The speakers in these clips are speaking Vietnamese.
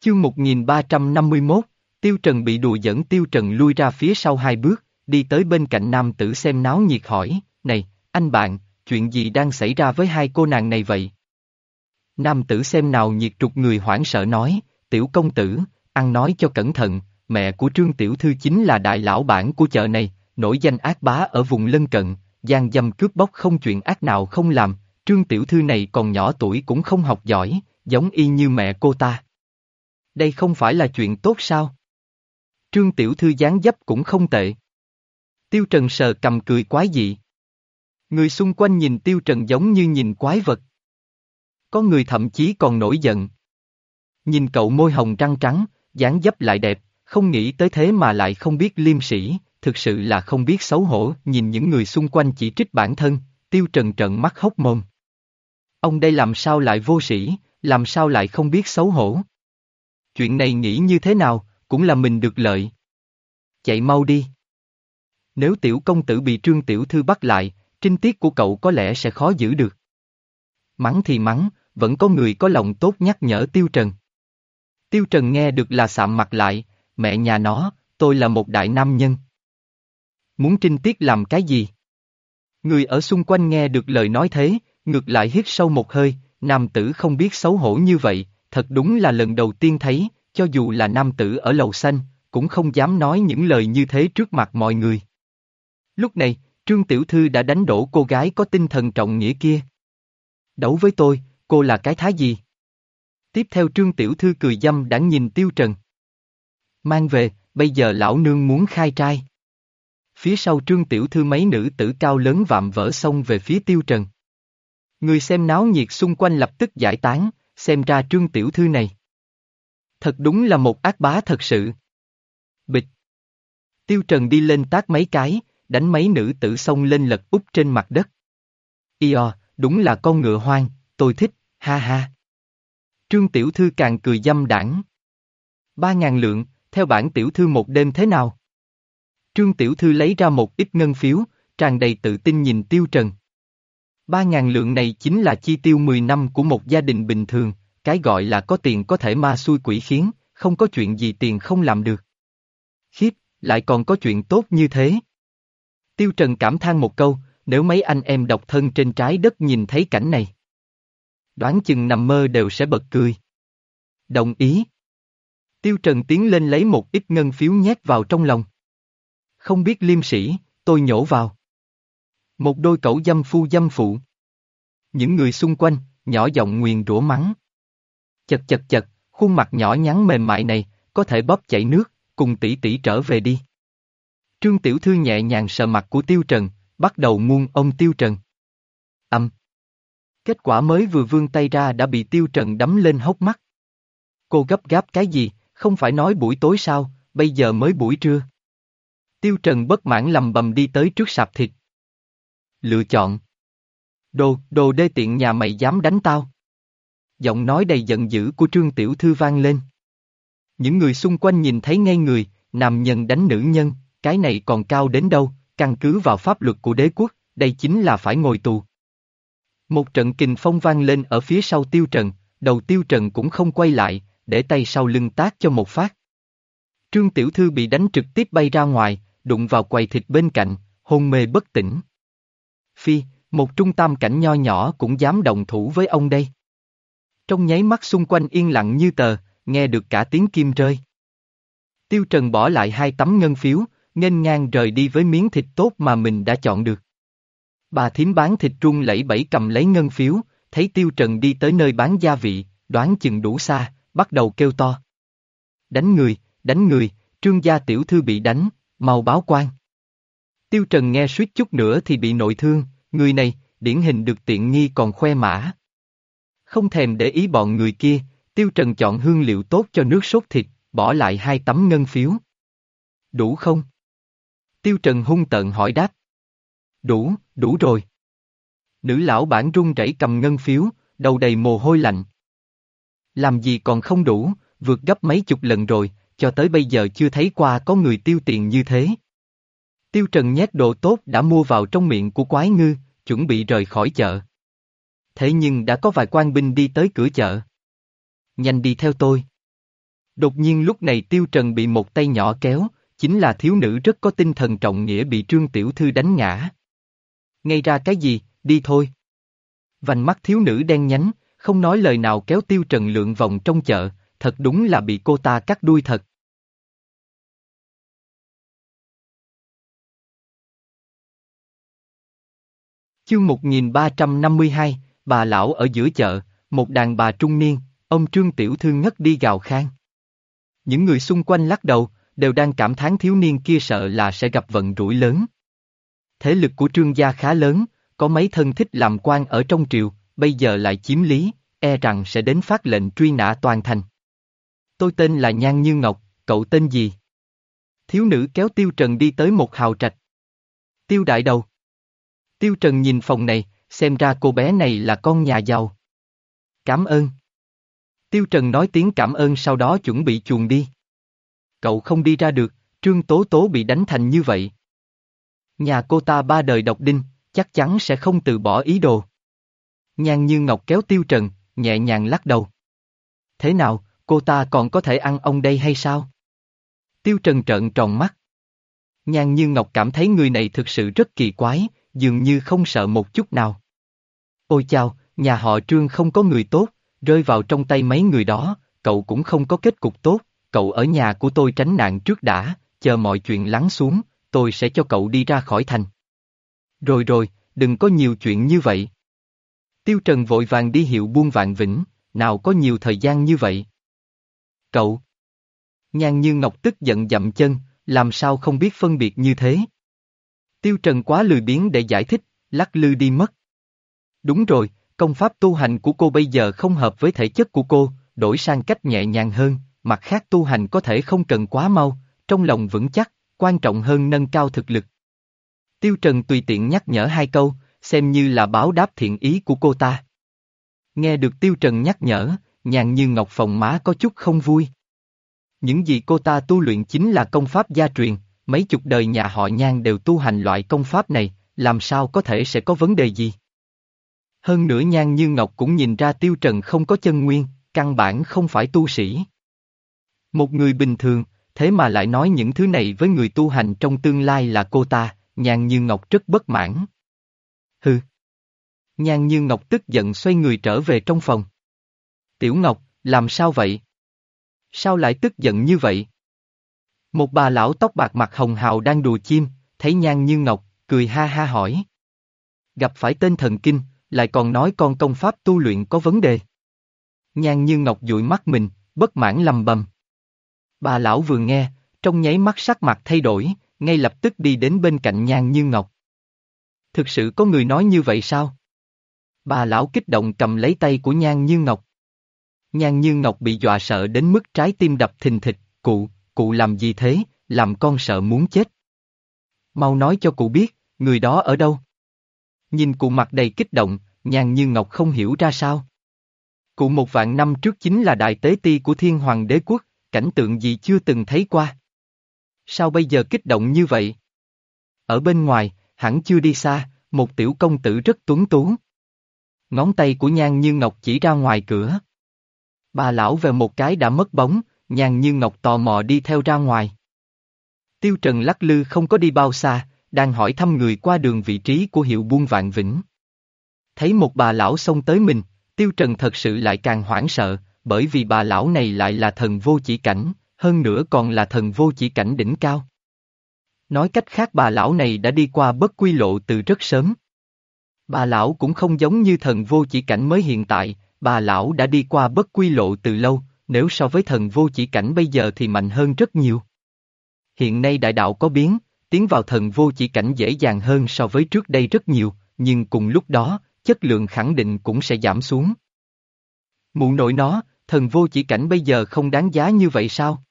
Chương 1351, Tiêu Trần bị đùa dẫn Tiêu Trần lui ra phía sau hai bước, đi tới bên cạnh nam tử xem náo nhiệt hỏi, này, anh bạn, chuyện gì đang xảy ra với hai cô nàng này vậy? Nam tử xem nào nhiệt trục người hoảng sợ nói, tiểu công tử, ăn nói cho cẩn thận, mẹ của Trương Tiểu Thư chính là đại lão bản của chợ này, nổi danh ác bá ở vùng lân cận, gian dâm cướp bóc không chuyện ác nào không làm, Trương Tiểu Thư này còn nhỏ tuổi cũng không học giỏi, giống y như mẹ cô ta. Đây không phải là chuyện tốt sao? Trương Tiểu Thư dáng dấp cũng không tệ. Tiêu Trần sờ cầm cười quái dị. Người xung quanh nhìn Tiêu Trần giống như nhìn quái vật. Có người thậm chí còn nổi giận. Nhìn cậu môi hồng răng trắng, dáng dấp lại đẹp, không nghĩ tới thế mà lại không biết liêm sĩ, thực sự là không biết xấu hổ, nhìn những người xung quanh chỉ trích bản thân, Tiêu Trần trợn mắt hốc mồm. Ông đây làm sao lại vô sĩ, làm sao lại không biết xấu hổ? Chuyện này nghĩ như thế nào, cũng là mình được lợi. Chạy mau đi. Nếu tiểu công tử bị trương tiểu thư bắt lại, trinh tiết của cậu có lẽ sẽ khó giữ được. Mắng thì mắng, vẫn có người có lòng tốt nhắc nhở Tiêu Trần. Tiêu Trần nghe được là sạm mặt lại, mẹ nhà nó, tôi là một đại nam nhân. Muốn trinh tiết làm cái gì? Người ở xung quanh nghe được lời nói thế, ngược lại hít sâu một hơi, nam tử không biết xấu hổ như vậy, thật đúng là lần đầu tiên thấy, cho dù là nam tử ở lầu xanh, cũng không dám nói những lời như thế trước mặt mọi người. Lúc này, Trương Tiểu Thư đã đánh đổ cô gái có tinh thần trọng nghĩa kia. Đấu với tôi, cô là cái thái gì? Tiếp theo Trương Tiểu Thư cười dâm đã nhìn Tiêu Trần. Mang về, bây giờ lão nương muốn khai trai. Phía sau Trương Tiểu Thư mấy nữ tử cao lớn vạm vỡ xông về phía Tiêu Trần. Người xem náo nhiệt xung quanh lập tức giải tán, xem ra Trương Tiểu Thư này. Thật đúng là một ác bá thật sự. Bịch. Tiêu Trần đi lên tác mấy cái, đánh mấy nữ tử xông lên lật úp trên mặt đất. Io, đúng là con ngựa hoang, tôi thích, ha ha. Trương Tiểu Thư càng cười dâm đảng. Ba ngàn lượng, theo bản Tiểu Thư một đêm thế nào? Trương Tiểu Thư lấy ra một ít ngân phiếu, tràn đầy tự tin nhìn Tiêu Trần. Ba ngàn lượng này chính là chi tiêu 10 năm của một gia đình bình thường, cái gọi là có tiền có thể ma xui quỷ khiến, không có chuyện gì tiền không làm được. Khiếp, lại còn có chuyện tốt như thế. Tiêu Trần cảm than một câu, nếu mấy anh em độc thân trên trái đất nhìn thấy cảnh này. Đoán chừng nằm mơ đều sẽ bật cười. Đồng ý. Tiêu Trần tiến lên lấy một ít ngân phiếu nhét vào trong lòng. Không biết liêm sĩ, tôi nhổ vào. Một đôi cẩu dâm phu dâm phụ. Những người xung quanh, nhỏ giọng nguyền rủa mắng. Chật chật chật, khuôn mặt nhỏ nhắn mềm mại này, có thể bóp chảy nước, cùng tỷ tỷ trở về đi. Trương Tiểu Thư nhẹ nhàng sờ mặt của Tiêu Trần, bắt đầu muôn ông Tiêu Trần. Âm. Kết quả mới vừa vươn tay ra đã bị Tiêu Trần đấm lên hốc mắt. Cô gấp gáp cái gì, không phải nói buổi tối sao, bây giờ mới buổi trưa. Tiêu Trần bất mãn lầm bầm đi tới trước sạp thịt. Lựa chọn. Đồ, đồ đê tiện nhà mày dám đánh tao. Giọng nói đầy giận dữ của Trương Tiểu Thư vang lên. Những người xung quanh nhìn thấy ngay người, nam nhân đánh nữ nhân, cái này còn cao đến đâu, căn cứ vào pháp luật của đế quốc, đây chính là phải ngồi tù. Một trận kình phong vang lên ở phía sau tiêu trần, đầu tiêu trần cũng không quay lại, để tay sau lưng tác cho một phát. Trương Tiểu Thư bị đánh trực tiếp bay ra ngoài, đụng vào quầy thịt bên cạnh, hôn mê bất tỉnh. Phi, một trung tam cảnh nho nhỏ cũng dám đồng thủ với ông đây. Trong nháy mắt xung quanh yên lặng như tờ, nghe được cả tiếng kim rơi. Tiêu Trần bỏ lại hai tấm ngân phiếu, nghênh ngang rời đi với miếng thịt tốt mà mình đã chọn được. Bà thím bán thịt trung lẫy bẫy cầm lấy ngân phiếu, thấy Tiêu Trần đi tới nơi bán gia vị, đoán chừng đủ xa, bắt đầu kêu to. Đánh người, đánh người, trương gia tiểu thư bị đánh, mau báo quan. Tiêu Trần nghe suýt chút nữa thì bị nội thương, người này, điển hình được tiện nghi còn khoe mã. Không thèm để ý bọn người kia, Tiêu Trần chọn hương liệu tốt cho nước sốt thịt, bỏ lại hai tấm ngân phiếu. Đủ không? Tiêu Trần hung tợn hỏi đáp. Đủ, đủ rồi. Nữ lão bản run rẩy cầm ngân phiếu, đầu đầy mồ hôi lạnh. Làm gì còn không đủ, vượt gấp mấy chục lần rồi, cho tới bây giờ chưa thấy qua có người tiêu tiền như thế. Tiêu Trần nhét đồ tốt đã mua vào trong miệng của quái ngư, chuẩn bị rời khỏi chợ. Thế nhưng đã có vài quan binh đi tới cửa chợ. Nhanh đi theo tôi. Đột nhiên lúc này Tiêu Trần bị một tay nhỏ kéo, chính là thiếu nữ rất có tinh thần trọng nghĩa bị Trương Tiểu Thư đánh ngã. Ngay ra cái gì, đi thôi. Vành mắt thiếu nữ đen nhánh, không nói lời nào kéo Tiêu Trần lượn vòng trong chợ, thật đúng là bị cô ta cắt đuôi thật. Chương 1352, bà lão ở giữa chợ, một đàn bà trung niên, ông Trương Tiểu Thư ngất đi gào khan. Những người xung quanh lắc đầu, đều đang cảm thán thiếu niên kia sợ là sẽ gặp vận rủi lớn. Thế lực của trương gia khá lớn, có mấy thân thích làm quan ở trong triều, bây giờ lại chiếm lý, e rằng sẽ đến phát lệnh truy nã toàn thành. Tôi tên là Nhan Như Ngọc, cậu tên gì? Thiếu nữ kéo Tiêu Trần đi tới một hào trạch. Tiêu đại đầu. Tiêu Trần nhìn phòng này, xem ra cô bé này là con nhà giàu. Cảm ơn. Tiêu Trần nói tiếng cảm ơn sau đó chuẩn bị chuồn đi. Cậu không đi ra được, Trương Tố Tố bị đánh thành như vậy. Nhà cô ta ba đời độc đinh, chắc chắn sẽ không từ bỏ ý đồ. Nhan như ngọc kéo Tiêu Trần, nhẹ nhàng lắc đầu. Thế nào, cô ta còn có thể ăn ông đây hay sao? Tiêu Trần trợn tròn mắt. Nhan như ngọc cảm thấy người này thực sự rất kỳ quái, dường như không sợ một chút nào. Ôi chào, nhà họ Trương không có người tốt, rơi vào trong tay mấy người đó, cậu cũng không có kết cục tốt, cậu ở nhà của tôi tránh nạn trước đã, chờ mọi chuyện lắng xuống, tôi sẽ cho cậu đi ra khỏi thành. Rồi rồi, đừng có nhiều chuyện như vậy. Tiêu Trần vội vàng đi hiệu buôn vạn vĩnh, nào có nhiều thời gian như vậy. Cậu! Nhan như Ngọc tức giận dậm chân, làm sao không biết phân biệt như thế. Tiêu Trần quá lười biếng để giải thích, lắc lư đi mất. Đúng rồi, công pháp tu hành của cô bây giờ không hợp với thể chất của cô, đổi sang cách nhẹ nhàng hơn, mặt khác tu hành có thể không cần quá mau, trong lòng vững chắc, quan trọng hơn nâng cao thực lực. Tiêu Trần tùy tiện nhắc nhở hai câu, xem như là báo đáp thiện ý của cô ta. Nghe được Tiêu Trần nhắc nhở, nhàn như ngọc phòng má có chút không vui. Những gì cô ta tu luyện chính là công pháp gia truyền, mấy chục đời nhà họ nhan đều tu hành loại công pháp này, làm sao có thể sẽ có vấn đề gì. Hơn nữa nhan như ngọc cũng nhìn ra Tiêu Trần không có chân nguyên, căn bản không phải tu sĩ. Một người bình thường, thế mà lại nói những thứ này với người tu hành trong tương lai là cô ta, Nhan Như Ngọc rất bất mãn. Hừ. Nhan Như Ngọc tức giận xoay người trở về trong phòng. Tiểu Ngọc, làm sao vậy? Sao lại tức giận như vậy? Một bà lão tóc bạc mặt hồng hào đang đùa chim, thấy Nhan Như Ngọc, cười ha ha hỏi. Gặp phải tên thần kinh, lại còn nói con công pháp tu luyện có vấn đề. Nhan Như Ngọc dụi mắt mình, bất mãn lầm bầm. Bà lão vừa nghe, trong nháy mắt sắc mặt thay đổi, ngay lập tức đi đến bên cạnh Nhan Như Ngọc. Thực sự có người nói như vậy sao? Bà lão kích động cầm lấy tay của Nhan Như Ngọc. Nhan Như Ngọc bị dọa sợ đến mức trái tim đập thình thịch, cụ, cụ làm gì thế, làm con sợ muốn chết. Mau nói cho cụ biết, người đó ở đâu? Nhìn cụ mặt đầy kích động, Nhan Như Ngọc không hiểu ra sao. Cụ một vạn năm trước chính là đại tế ti của thiên hoàng đế quốc, cảnh tượng gì chưa từng thấy qua. Sao bây giờ kích động như vậy? Ở bên ngoài, hẳn chưa đi xa, một tiểu công tử rất tuấn tú. Ngón tay của Nhan Như Ngọc chỉ ra ngoài cửa. Bà lão về một cái đã mất bóng, Nhan Như Ngọc tò mò đi theo ra ngoài. Tiêu Trần lắc lư không có đi bao xa, đang hỏi thăm người qua đường vị trí của hiệu buôn vạn vĩnh. Thấy một bà lão xông tới mình, Tiêu Trần thật sự lại càng hoảng sợ, bởi vì bà lão này lại là thần vô chỉ cảnh, hơn nữa còn là thần vô chỉ cảnh đỉnh cao. Nói cách khác bà lão này đã đi qua bất quy lộ từ rất sớm. Bà lão cũng không giống như thần vô chỉ cảnh mới hiện tại, bà lão đã đi qua bất quy lộ từ lâu, nếu so với thần vô chỉ cảnh bây giờ thì mạnh hơn rất nhiều. Hiện nay đại đạo có biến, tiến vào thần vô chỉ cảnh dễ dàng hơn so với trước đây rất nhiều, nhưng cùng lúc đó, chất lượng khẳng định cũng sẽ giảm xuống. Mụ nội nó, thần vô chỉ cảnh bây giờ không đáng giá như vậy sao?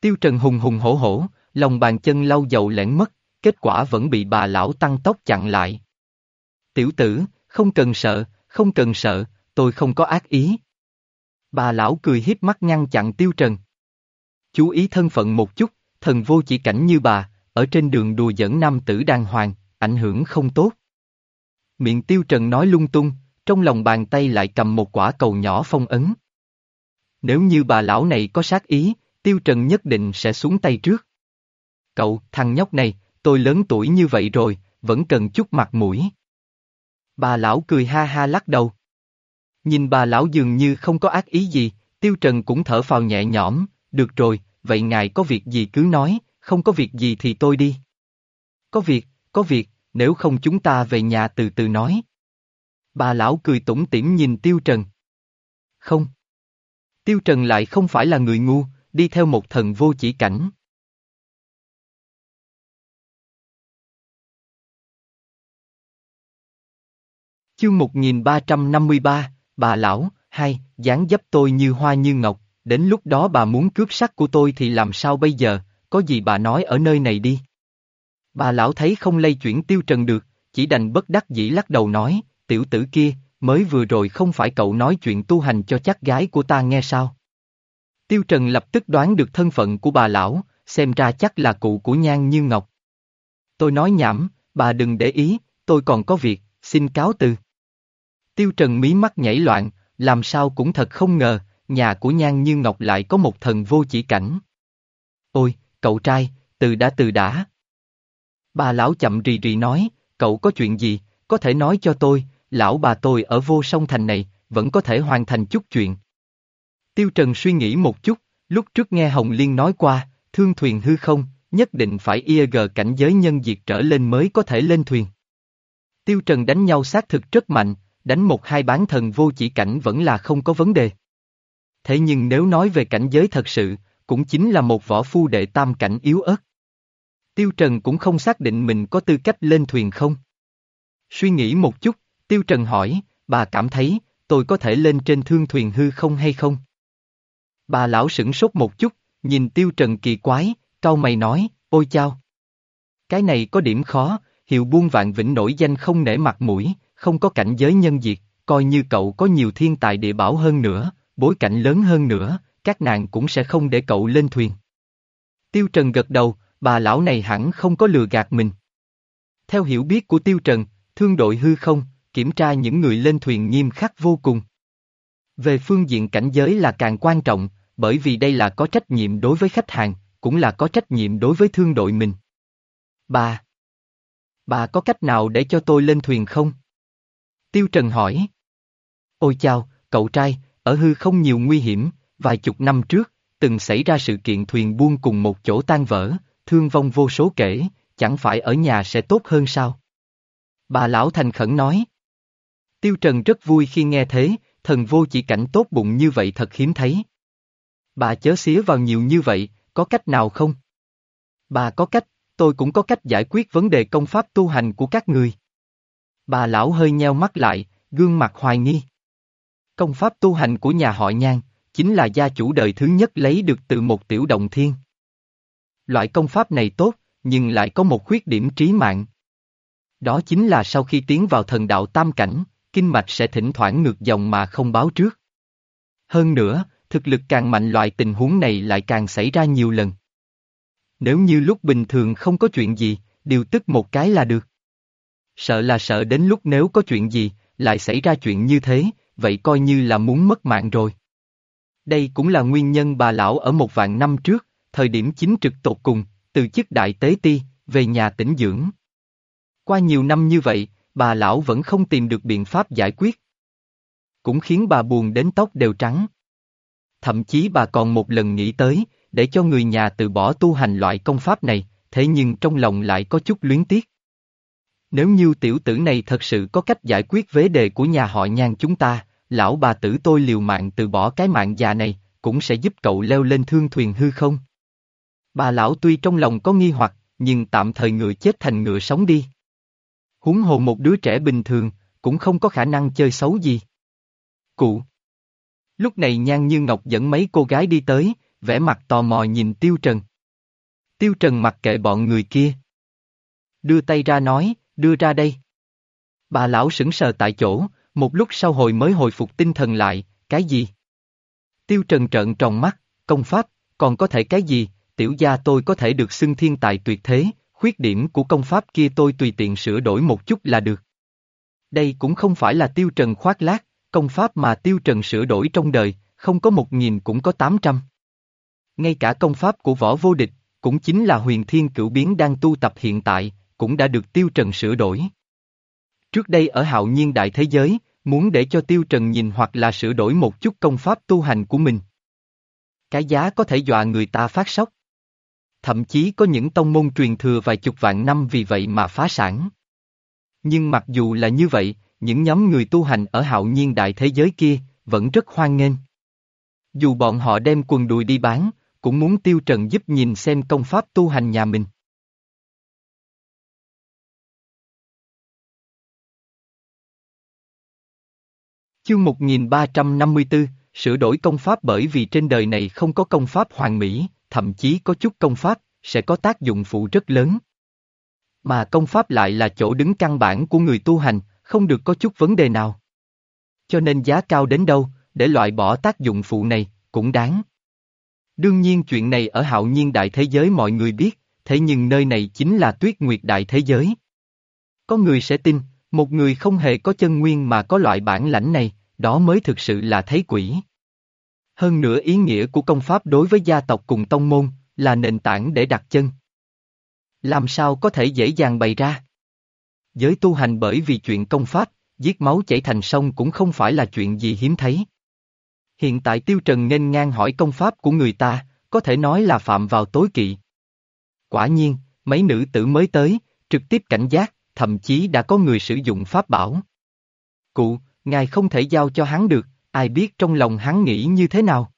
Tiêu Trần hùng hùng hổ hổ, lòng bàn chân lau dầu lẻn mất, kết quả vẫn bị bà lão tăng tốc chặn lại. Tiểu tử, không cần sợ, không cần sợ, tôi không có ác ý. Bà lão cười hiếp mắt ngăn chặn Tiêu Trần. Chú ý thân phận một chút, thần vô chỉ cảnh như bà, ở trên đường đùa dẫn nam tử đàng hoàng, ảnh hưởng không tốt. Miệng Tiêu Trần nói lung tung, trong lòng bàn tay lại cầm một quả cầu nhỏ phong ấn. Nếu như bà lão này có sát ý, Tiêu Trần nhất định sẽ xuống tay trước. Cậu, thằng nhóc này, tôi lớn tuổi như vậy rồi, vẫn cần chút mặt mũi. Bà lão cười ha ha lắc đầu. Nhìn bà lão dường như không có ác ý gì, Tiêu Trần cũng thở phào nhẹ nhõm, được rồi, vậy ngài có việc gì cứ nói, không có việc gì thì tôi đi. Có việc, có việc, nếu không chúng ta về nhà từ từ nói. Bà lão cười tủm tỉm nhìn Tiêu Trần. Không. Tiêu Trần lại không phải là người ngu, đi theo một thần vô chỉ cảnh. Chương 1353, bà lão, hai, dáng dấp tôi như hoa như ngọc, đến lúc đó bà muốn cướp sắc của tôi thì làm sao bây giờ, có gì bà nói ở nơi này đi. Bà lão thấy không lay chuyển tiêu trần được, chỉ đành bất đắc dĩ lắc đầu nói, tiểu tử kia, mới vừa rồi không phải cậu nói chuyện tu hành cho chắc gái của ta nghe sao. Tiêu Trần lập tức đoán được thân phận của bà lão, xem ra chắc là cụ của Nhan Như Ngọc. Tôi nói nhảm, bà đừng để ý, tôi còn có việc, xin cáo từ. Tiêu Trần mí mắt nhảy loạn, làm sao cũng thật không ngờ, nhà của Nhan Như Ngọc lại có một thần vô chỉ cảnh. Ôi, cậu trai, từ đã từ đã. Bà lão chậm rì rì nói, cậu có chuyện gì, có thể nói cho tôi, lão bà tôi ở vô sông thành này, vẫn có thể hoàn thành chút chuyện. Tiêu Trần suy nghĩ một chút, lúc trước nghe Hồng Liên nói qua, thương thuyền hư không, nhất định phải IEG cảnh giới nhân diệt trở lên mới có thể lên thuyền. Tiêu Trần đánh nhau xác thực rất mạnh, đánh một hai bán thần vô chỉ cảnh vẫn là không có vấn đề. Thế nhưng nếu nói về cảnh giới thật sự, cũng chính là một võ phu đệ tam cảnh yếu ớt. Tiêu Trần cũng không xác định mình có tư cách lên thuyền không. Suy nghĩ một chút, Tiêu Trần hỏi, bà cảm thấy, tôi có thể lên trên thương thuyền hư không hay không? Bà lão sửng sốt một chút, nhìn Tiêu Trần kỳ quái, cau mày nói, ôi chao. Cái này có điểm khó, hiệu buôn vạn vĩnh nổi danh không nể mặt mũi, không có cảnh giới nhân diệt, coi như cậu có nhiều thiên tài địa bảo hơn nữa, bối cảnh lớn hơn nữa, các nàng cũng sẽ không để cậu lên thuyền. Tiêu Trần gật đầu, bà lão này hẳn không có lừa gạt mình. Theo hiểu biết của Tiêu Trần, thương đội hư không, kiểm tra những người lên thuyền nghiêm khắc vô cùng. Về phương diện cảnh giới là càng quan trọng, bởi vì đây là có trách nhiệm đối với khách hàng, cũng là có trách nhiệm đối với thương đội mình. Bà! Bà có cách nào để cho tôi lên thuyền không? Tiêu Trần hỏi. Ôi chào, cậu trai, ở hư không nhiều nguy hiểm, vài chục năm trước, từng xảy ra sự kiện thuyền buông cùng một chỗ tan vỡ, thương vong vô số kể, chẳng phải ở nhà sẽ tốt hơn sao? Bà lão thành khẩn nói. Tiêu Trần rất vui khi nghe thế, thần vô chỉ cảnh tốt bụng như vậy thật hiếm thấy. Bà chớ xía vào nhiều như vậy, có cách nào không? Bà có cách, tôi cũng có cách giải quyết vấn đề công pháp tu hành của các người. Bà lão hơi nheo mắt lại, gương mặt hoài nghi. Công pháp tu hành của nhà họ Nhan, chính là gia chủ đời thứ nhất lấy được từ một tiểu động thiên. Loại công pháp này tốt, nhưng lại có một khuyết điểm trí mạng. Đó chính là sau khi tiến vào thần đạo tam cảnh, kinh mạch sẽ thỉnh thoảng ngược dòng mà không báo trước. Hơn nữa, thực lực càng mạnh loại tình huống này lại càng xảy ra nhiều lần. Nếu như lúc bình thường không có chuyện gì, điều tức một cái là được. Sợ là sợ đến lúc nếu có chuyện gì, lại xảy ra chuyện như thế, vậy coi như là muốn mất mạng rồi. Đây cũng là nguyên nhân bà lão ở một vạn năm trước, thời điểm chính trực tột cùng, từ chức đại tế ti, về nhà tĩnh dưỡng. Qua nhiều năm như vậy, bà lão vẫn không tìm được biện pháp giải quyết. Cũng khiến bà buồn đến tóc đều trắng. Thậm chí bà còn một lần nghĩ tới, để cho người nhà từ bỏ tu hành loại công pháp này, thế nhưng trong lòng lại có chút luyến tiếc. Nếu như tiểu tử này thật sự có cách giải quyết vấn đề của nhà họ nhan chúng ta, lão bà tử tôi liều mạng từ bỏ cái mạng già này, cũng sẽ giúp cậu leo lên thương thuyền hư không? Bà lão tuy trong lòng có nghi hoặc, nhưng tạm thời ngựa chết thành ngựa sống đi. Huống hồ một đứa trẻ bình thường, cũng không có khả năng chơi xấu gì. Cụ. Lúc này Nhan Như Ngọc dẫn mấy cô gái đi tới, vẻ mặt tò mò nhìn Tiêu Trần. Tiêu Trần mặc kệ bọn người kia. Đưa tay ra nói, đưa ra đây. Bà lão sững sờ tại chỗ, một lúc sau hồi mới hồi phục tinh thần lại, cái gì? Tiêu Trần trợn tròn mắt, công pháp, còn có thể cái gì, tiểu gia tôi có thể được xưng thiên tài tuyệt thế, khuyết điểm của công pháp kia tôi tùy tiện sửa đổi một chút là được. Đây cũng không phải là tiêu trần khoác lác, công pháp mà tiêu trần sửa đổi trong đời, không có một nghìn cũng có tám trăm. Ngay cả công pháp của võ vô địch, cũng chính là huyền thiên cửu biến đang tu tập hiện tại, cũng đã được tiêu trần sửa đổi. Trước đây ở hạo nhiên đại thế giới, muốn để cho tiêu trần nhìn hoặc là sửa đổi một chút công pháp tu hành của mình. Cái giá có thể dọa người ta phát sốc. Thậm chí có những tông môn truyền thừa vài chục vạn năm vì vậy mà phá sản. Nhưng mặc dù là như vậy, những nhóm người tu hành ở hạo nhiên đại thế giới kia, vẫn rất hoan nghênh. Dù bọn họ đem quần đùi đi bán, cũng muốn tiêu trần giúp nhìn xem công pháp tu hành nhà mình. Chương 1354, sửa đổi công pháp bởi vì trên đời này không có công pháp hoàn mỹ, thậm chí có chút công pháp, sẽ có tác dụng phụ rất lớn. Mà công pháp lại là chỗ đứng căn bản của người tu hành, không được có chút vấn đề nào. Cho nên giá cao đến đâu, để loại bỏ tác dụng phụ này, cũng đáng. Đương nhiên chuyện này ở hạo nhiên đại thế giới mọi người biết, thế nhưng nơi này chính là tuyết nguyệt đại thế giới. Có người sẽ tin, một người không hề có chân nguyên mà có loại bản lãnh này, đó mới thực sự là thấy quỷ. Hơn nữa ý nghĩa của công pháp đối với gia tộc cùng tông môn, là nền tảng để đặt chân. Làm sao có thể dễ dàng bày ra? Giới tu hành bởi vì chuyện công pháp, giết máu chảy thành sông cũng không phải là chuyện gì hiếm thấy. Hiện tại Tiêu Trần nên ngang hỏi công pháp của người ta, có thể nói là phạm vào tối kỵ. Quả nhiên, mấy nữ tử mới tới, trực tiếp cảnh giác, thậm chí đã có người sử dụng pháp bảo. Cụ, ngài không thể giao cho hắn được, ai biết trong lòng hắn nghĩ như thế nào.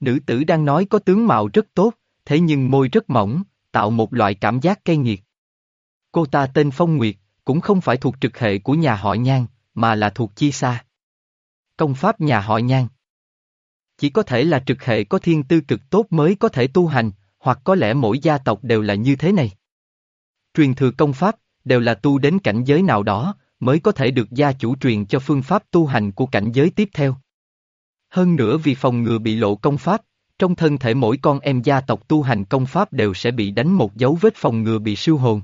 Nữ tử đang nói có tướng mạo rất tốt, thế nhưng môi rất mỏng, tạo một loại cảm giác cay nghiệt. Cô ta tên Phong Nguyệt, cũng không phải thuộc trực hệ của nhà họ Nhan, mà là thuộc Chi Sa. Công pháp nhà họ Nhan. Chỉ có thể là trực hệ có thiên tư cực tốt mới có thể tu hành, hoặc có lẽ mỗi gia tộc đều là như thế này. Truyền thừa công pháp, đều là tu đến cảnh giới nào đó, mới có thể được gia chủ truyền cho phương pháp tu hành của cảnh giới tiếp theo. Hơn nữa vì phòng ngừa bị lộ công pháp, trong thân thể mỗi con em gia tộc tu hành công pháp đều sẽ bị đánh một dấu vết phòng ngừa bị siêu hồn.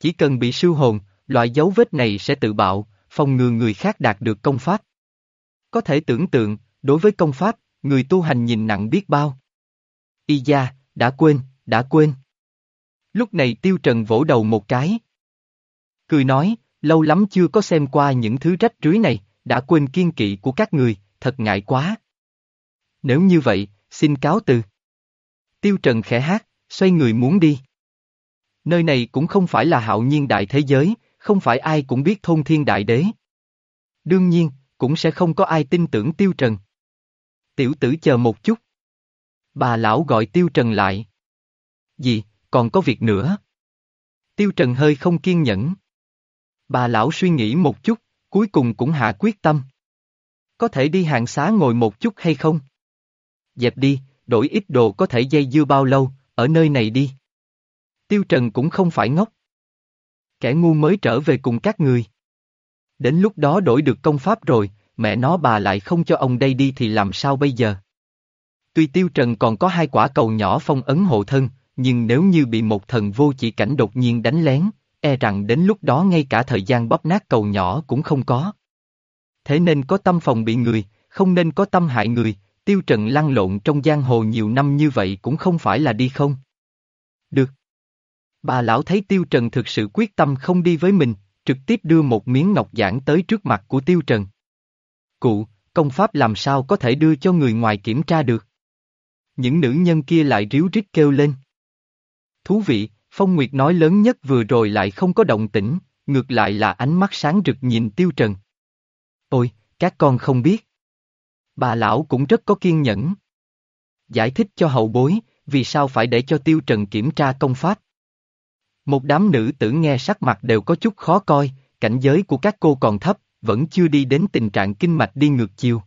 Chỉ cần bị siêu hồn, loại dấu vết này sẽ tự bạo, phòng ngừa người khác đạt được công pháp. Có thể tưởng tượng, đối với công pháp, người tu hành nhìn nặng biết bao. Y gia, đã quên, đã quên. Lúc này tiêu trần vỗ đầu một cái. Cười nói, lâu lắm chưa có xem qua những thứ rách rưới này, đã quên kiên kỵ của các người, thật ngại quá. Nếu như vậy, xin cáo từ. Tiêu Trần khẽ hát, xoay người muốn đi. Nơi này cũng không phải là hạo nhiên đại thế giới, không phải ai cũng biết thôn thiên đại đế. Đương nhiên, cũng sẽ không có ai tin tưởng Tiêu Trần. Tiểu tử chờ một chút. Bà lão gọi Tiêu Trần lại. Gì, còn có việc nữa. Tiêu Trần hơi không kiên nhẫn. Bà lão suy nghĩ một chút, cuối cùng cũng hạ quyết tâm. Có thể đi hàng xá ngồi một chút hay không? Dẹp đi, đổi ít đồ có thể dây dưa bao lâu, ở nơi này đi. Tiêu Trần cũng không phải ngốc. Kẻ ngu mới trở về cùng các người. Đến lúc đó đổi được công pháp rồi, mẹ nó bà lại không cho ông đây đi thì làm sao bây giờ? Tuy Tiêu Trần còn có hai quả cầu nhỏ phong ấn hộ thân, nhưng nếu như bị một thần vô chỉ cảnh đột nhiên đánh lén, e rằng đến lúc đó ngay cả thời gian bóp nát cầu nhỏ cũng không có. Thế nên có tâm phòng bị người, không nên có tâm hại người, tiêu trần lăn lộn trong giang hồ nhiều năm như vậy cũng không phải là đi không. Được. Bà lão thấy tiêu trần thực sự quyết tâm không đi với mình, trực tiếp đưa một miếng ngọc giản tới trước mặt của tiêu trần. Cụ, công pháp làm sao có thể đưa cho người ngoài kiểm tra được? Những nữ nhân kia lại ríu rít kêu lên. Thú vị, Phong Nguyệt nói lớn nhất vừa rồi lại không có động tĩnh, ngược lại là ánh mắt sáng rực nhìn Tiêu Trần. Ôi, các con không biết. Bà lão cũng rất có kiên nhẫn. Giải thích cho hậu bối, vì sao phải để cho Tiêu Trần kiểm tra công pháp. Một đám nữ tử nghe sắc mặt đều có chút khó coi, cảnh giới của các cô còn thấp, vẫn chưa đi đến tình trạng kinh mạch đi ngược chiều.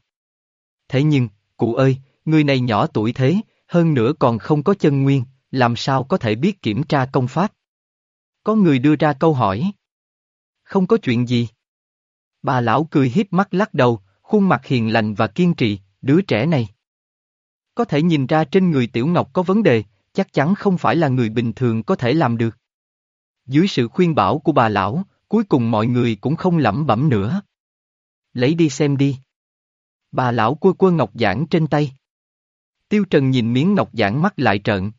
Thế nhưng, cụ ơi, người này nhỏ tuổi thế, hơn nữa còn không có chân nguyên, làm sao có thể biết kiểm tra công pháp? Có người đưa ra câu hỏi. Không có chuyện gì. Bà lão cười hiếp mắt lắc đầu, khuôn mặt hiền lành và kiên trì, đứa trẻ này. Có thể nhìn ra trên người Tiểu Ngọc có vấn đề, chắc chắn không phải là người bình thường có thể làm được. Dưới sự khuyên bảo của bà lão, cuối cùng mọi người cũng không lẩm bẩm nữa. Lấy đi xem đi. Bà lão cua cua ngọc giảng trên tay. Tiêu Trần nhìn miếng ngọc giảng mắt lại trợn.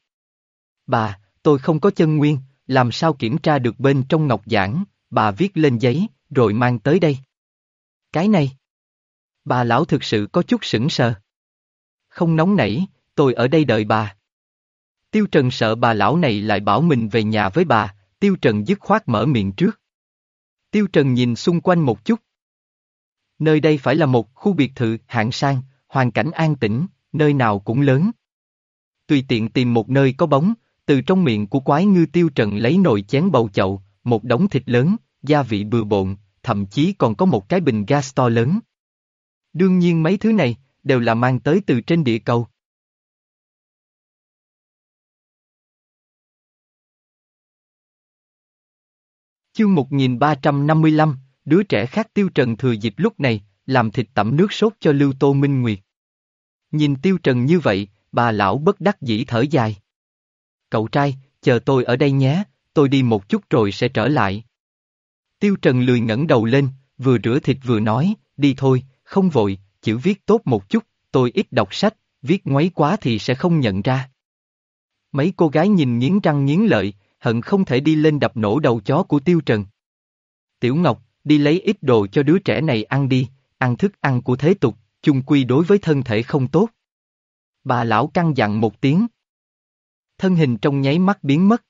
Bà, tôi không có chân nguyên, làm sao kiểm tra được bên trong ngọc giảng, bà viết lên giấy, rồi mang tới đây. Cái này. Bà lão thực sự có chút sững sờ. Không nóng nảy, tôi ở đây đợi bà. Tiêu Trần sợ bà lão này lại bảo mình về nhà với bà, Tiêu Trần dứt khoát mở miệng trước. Tiêu Trần nhìn xung quanh một chút. Nơi đây phải là một khu biệt thự hạng sang, hoàn cảnh an tĩnh, nơi nào cũng lớn. Tùy tiện tìm một nơi có bóng, từ trong miệng của quái ngư Tiêu Trần lấy nồi chén bầu chậu, một đống thịt lớn, gia vị bừa bộn, thậm chí còn có một cái bình gas to lớn. Đương nhiên mấy thứ này, đều là mang tới từ trên địa cầu. Chương 1355, đứa trẻ khác Tiêu Trần thừa dịp lúc này, làm thịt tẩm nước sốt cho Lưu Tô Minh Nguyệt. Nhìn Tiêu Trần như vậy, bà lão bất đắc dĩ thở dài. Cậu trai, chờ tôi ở đây nhé, tôi đi một chút rồi sẽ trở lại. Tiêu Trần lười ngẩng đầu lên, vừa rửa thịt vừa nói, đi thôi, không vội, chữ viết tốt một chút, tôi ít đọc sách, viết ngoáy quá thì sẽ không nhận ra. Mấy cô gái nhìn nghiến răng nghiến lợi, hận không thể đi lên đập nổ đầu chó của Tiêu Trần. Tiểu Ngọc, đi lấy ít đồ cho đứa trẻ này ăn đi, ăn thức ăn của thế tục, chung quy đối với thân thể không tốt. Bà lão căng dặn một tiếng. Thân hình trong nháy mắt biến mất.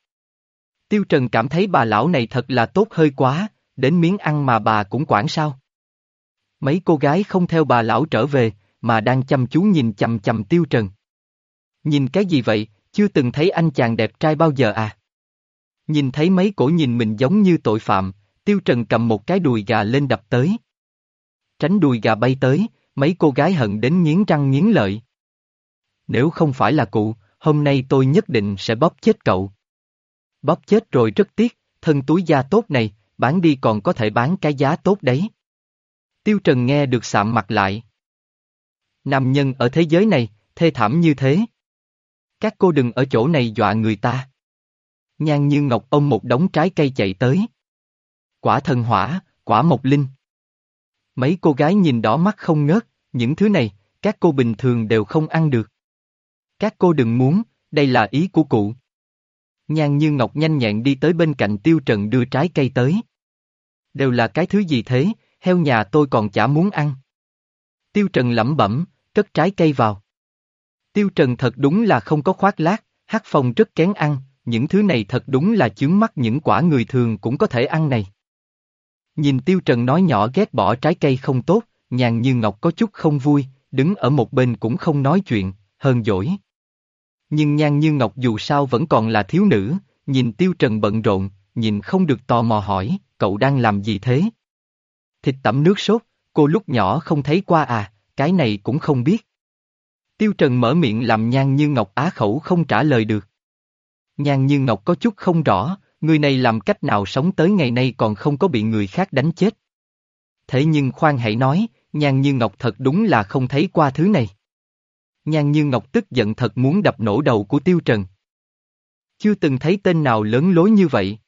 Tiêu Trần cảm thấy bà lão này thật là tốt hơi quá, đến miếng ăn mà bà cũng quản sao. Mấy cô gái không theo bà lão trở về, mà đang chăm chú nhìn chầm chầm Tiêu Trần. Nhìn cái gì vậy, chưa từng thấy anh chàng đẹp trai bao giờ à? Nhìn thấy mấy cổ nhìn mình giống như tội phạm, Tiêu Trần cầm một cái đùi gà lên đập tới. Tránh đùi gà bay tới, mấy cô gái hận đến nghiến răng nghiến lợi. Nếu không phải là cụ, hôm nay tôi nhất định sẽ bóp chết cậu. Bóp chết rồi rất tiếc, thân túi da tốt này, bán đi còn có thể bán cái giá tốt đấy. Tiêu Trần nghe được sạm mặt lại. Nam nhân ở thế giới này, thê thảm như thế. Các cô đừng ở chỗ này dọa người ta. Nhan như ngọc ông một đống trái cây chạy tới. Quả thần hỏa, quả mộc linh. Mấy cô gái nhìn đỏ mắt không ngớt, những thứ này, các cô bình thường đều không ăn được. Các cô đừng muốn, đây là ý của cụ. Nhan như ngọc nhanh nhẹn đi tới bên cạnh tiêu trần đưa trái cây tới. Đều là cái thứ gì thế, heo nhà tôi còn chả muốn ăn. Tiêu trần lẩm bẩm, cất trái cây vào. Tiêu trần thật đúng là không có khoác lác, hát phong rất kén ăn, những thứ này thật đúng là chướng mắt những quả người thường cũng có thể ăn này. Nhìn Tiêu Trần nói nhỏ ghét bỏ trái cây không tốt, nhàn như ngọc có chút không vui, đứng ở một bên cũng không nói chuyện, hơn dỗi. Nhưng nhan như ngọc dù sao vẫn còn là thiếu nữ, nhìn Tiêu Trần bận rộn, nhìn không được tò mò hỏi, cậu đang làm gì thế? Thịt tẩm nước sốt, cô lúc nhỏ không thấy qua à, cái này cũng không biết. Tiêu Trần mở miệng làm nhan như ngọc á khẩu không trả lời được. Nhan như ngọc có chút không rõ, người này làm cách nào sống tới ngày nay còn không có bị người khác đánh chết. Thế nhưng khoan hãy nói, Nhan Như Ngọc thật đúng là không thấy qua thứ này. Nhan Như Ngọc tức giận thật muốn đập nổ đầu của Tiêu Trần. Chưa từng thấy tên nào lớn lối như vậy.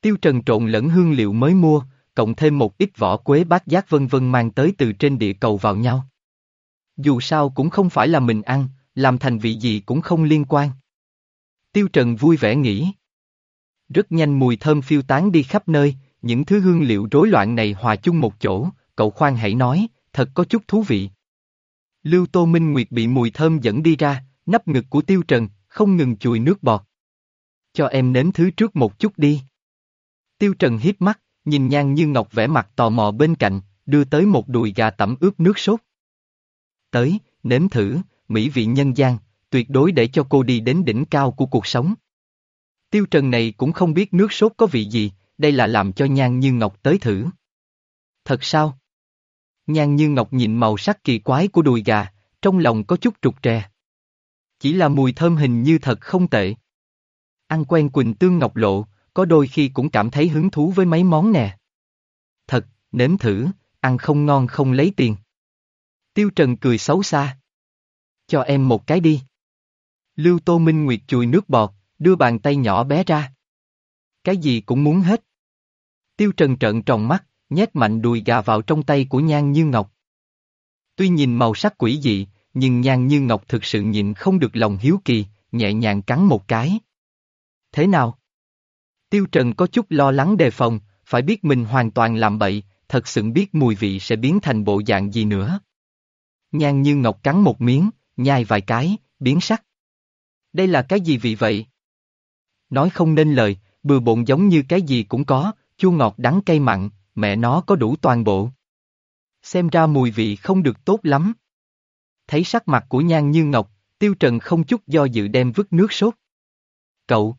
Tiêu Trần trộn lẫn hương liệu mới mua, cộng thêm một ít vỏ quế bát giác vân vân mang tới từ trên địa cầu vào nhau. Dù sao cũng không phải là mình ăn, làm thành vị gì cũng không liên quan. Tiêu Trần vui vẻ nghĩ. Rất nhanh mùi thơm phiêu tán đi khắp nơi, những thứ hương liệu rối loạn này hòa chung một chỗ, cậu khoan hãy nói, thật có chút thú vị. Lưu Tô Minh Nguyệt bị mùi thơm dẫn đi ra, nắp ngực của Tiêu Trần, không ngừng chùi nước bọt. Cho em nếm thứ trước một chút đi. Tiêu Trần hiếp mắt, nhìn nhan như ngọc vẻ mặt tò mò bên cạnh, đưa tới một đùi gà tẩm ướp nước sốt. Tới, nếm thử, mỹ vị nhân gian, tuyệt đối để cho cô đi đến đỉnh cao của cuộc sống. Tiêu Trần này cũng không biết nước sốt có vị gì, đây là làm cho Nhan Như Ngọc tới thử. Thật sao? Nhan Như Ngọc nhìn màu sắc kỳ quái của đùi gà, trong lòng có chút trục trè. Chỉ là mùi thơm hình như thật không tệ. Ăn quen Quỳnh Tương Ngọc Lộ, có đôi khi cũng cảm thấy hứng thú với mấy món nè. Thật, nếm thử, ăn không ngon không lấy tiền. Tiêu Trần cười xấu xa. Cho em một cái đi. Lưu Tô Minh Nguyệt chùi nước bọt, đưa bàn tay nhỏ bé ra. Cái gì cũng muốn hết. Tiêu Trần trợn tròn mắt, nhét mạnh đùi gà vào trong tay của Nhan Như Ngọc. Tuy nhìn màu sắc quỷ dị, nhưng nhan như ngọc thực sự nhịn không được lòng hiếu kỳ, nhẹ nhàng cắn một cái. Thế nào? Tiêu Trần có chút lo lắng đề phòng, phải biết mình hoàn toàn làm bậy, thật sự biết mùi vị sẽ biến thành bộ dạng gì nữa. Nhan như ngọc cắn một miếng, nhai vài cái, biến sắc. Đây là cái gì vị vậy? Nói không nên lời, bừa bộn giống như cái gì cũng có, chua ngọt đắng cay mặn, mẹ nó có đủ toàn bộ. Xem ra mùi vị không được tốt lắm. Thấy sắc mặt của nhan như ngọc, tiêu trần không chút do dự đem vứt nước sốt. Cậu!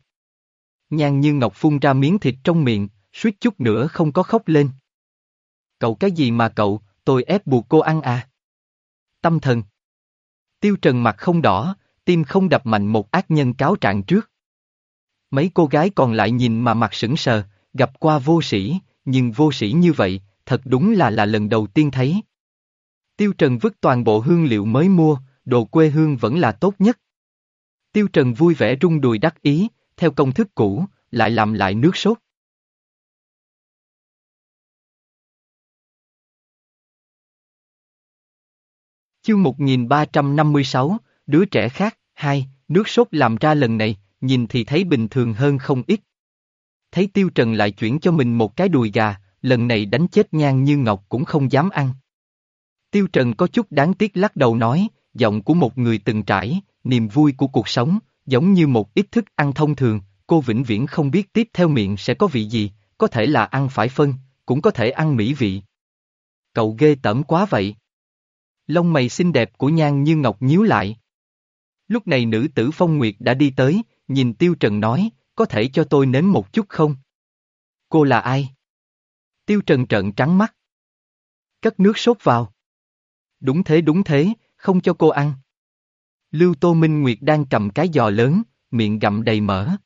Nhan như ngọc phun ra miếng thịt trong miệng, suýt chút nữa không có khóc lên. Cậu cái gì mà cậu, tôi ép buộc cô ăn à? Tâm thần. Tiêu trần mặt không đỏ, tim không đập mạnh một ác nhân cáo trạng trước. Mấy cô gái còn lại nhìn mà mặt sững sờ, gặp qua vô sĩ, nhưng vô sĩ như vậy, thật đúng là là lần đầu tiên thấy. Tiêu Trần vứt toàn bộ hương liệu mới mua, đồ quê hương vẫn là tốt nhất. Tiêu Trần vui vẻ rung đùi đắc ý, theo công thức cũ, lại làm lại nước sốt. Chương 1356, đứa trẻ khác, hai, nước sốt làm ra lần này, nhìn thì thấy bình thường hơn không ít. Thấy Tiêu Trần lại chuyển cho mình một cái đùi gà, lần này đánh chết nhan như ngọc cũng không dám ăn. Tiêu Trần có chút đáng tiếc lắc đầu nói, giọng của một người từng trải, niềm vui của cuộc sống, giống như một ít thức ăn thông thường, cô vĩnh viễn không biết tiếp theo miệng sẽ có vị gì, có thể là ăn phải phân, cũng có thể ăn mỹ vị. Cậu ghê tởm quá vậy. Lông mày xinh đẹp của nhan như ngọc nhíu lại. Lúc này nữ tử Phong Nguyệt đã đi tới, nhìn Tiêu Trần nói, có thể cho tôi nếm một chút không? Cô là ai? Tiêu Trần trợn trắng mắt. Cất nước sốt vào. Đúng thế đúng thế, không cho cô ăn. Lưu Tô Minh Nguyệt đang cầm cái giò lớn, miệng gặm đầy mỡ.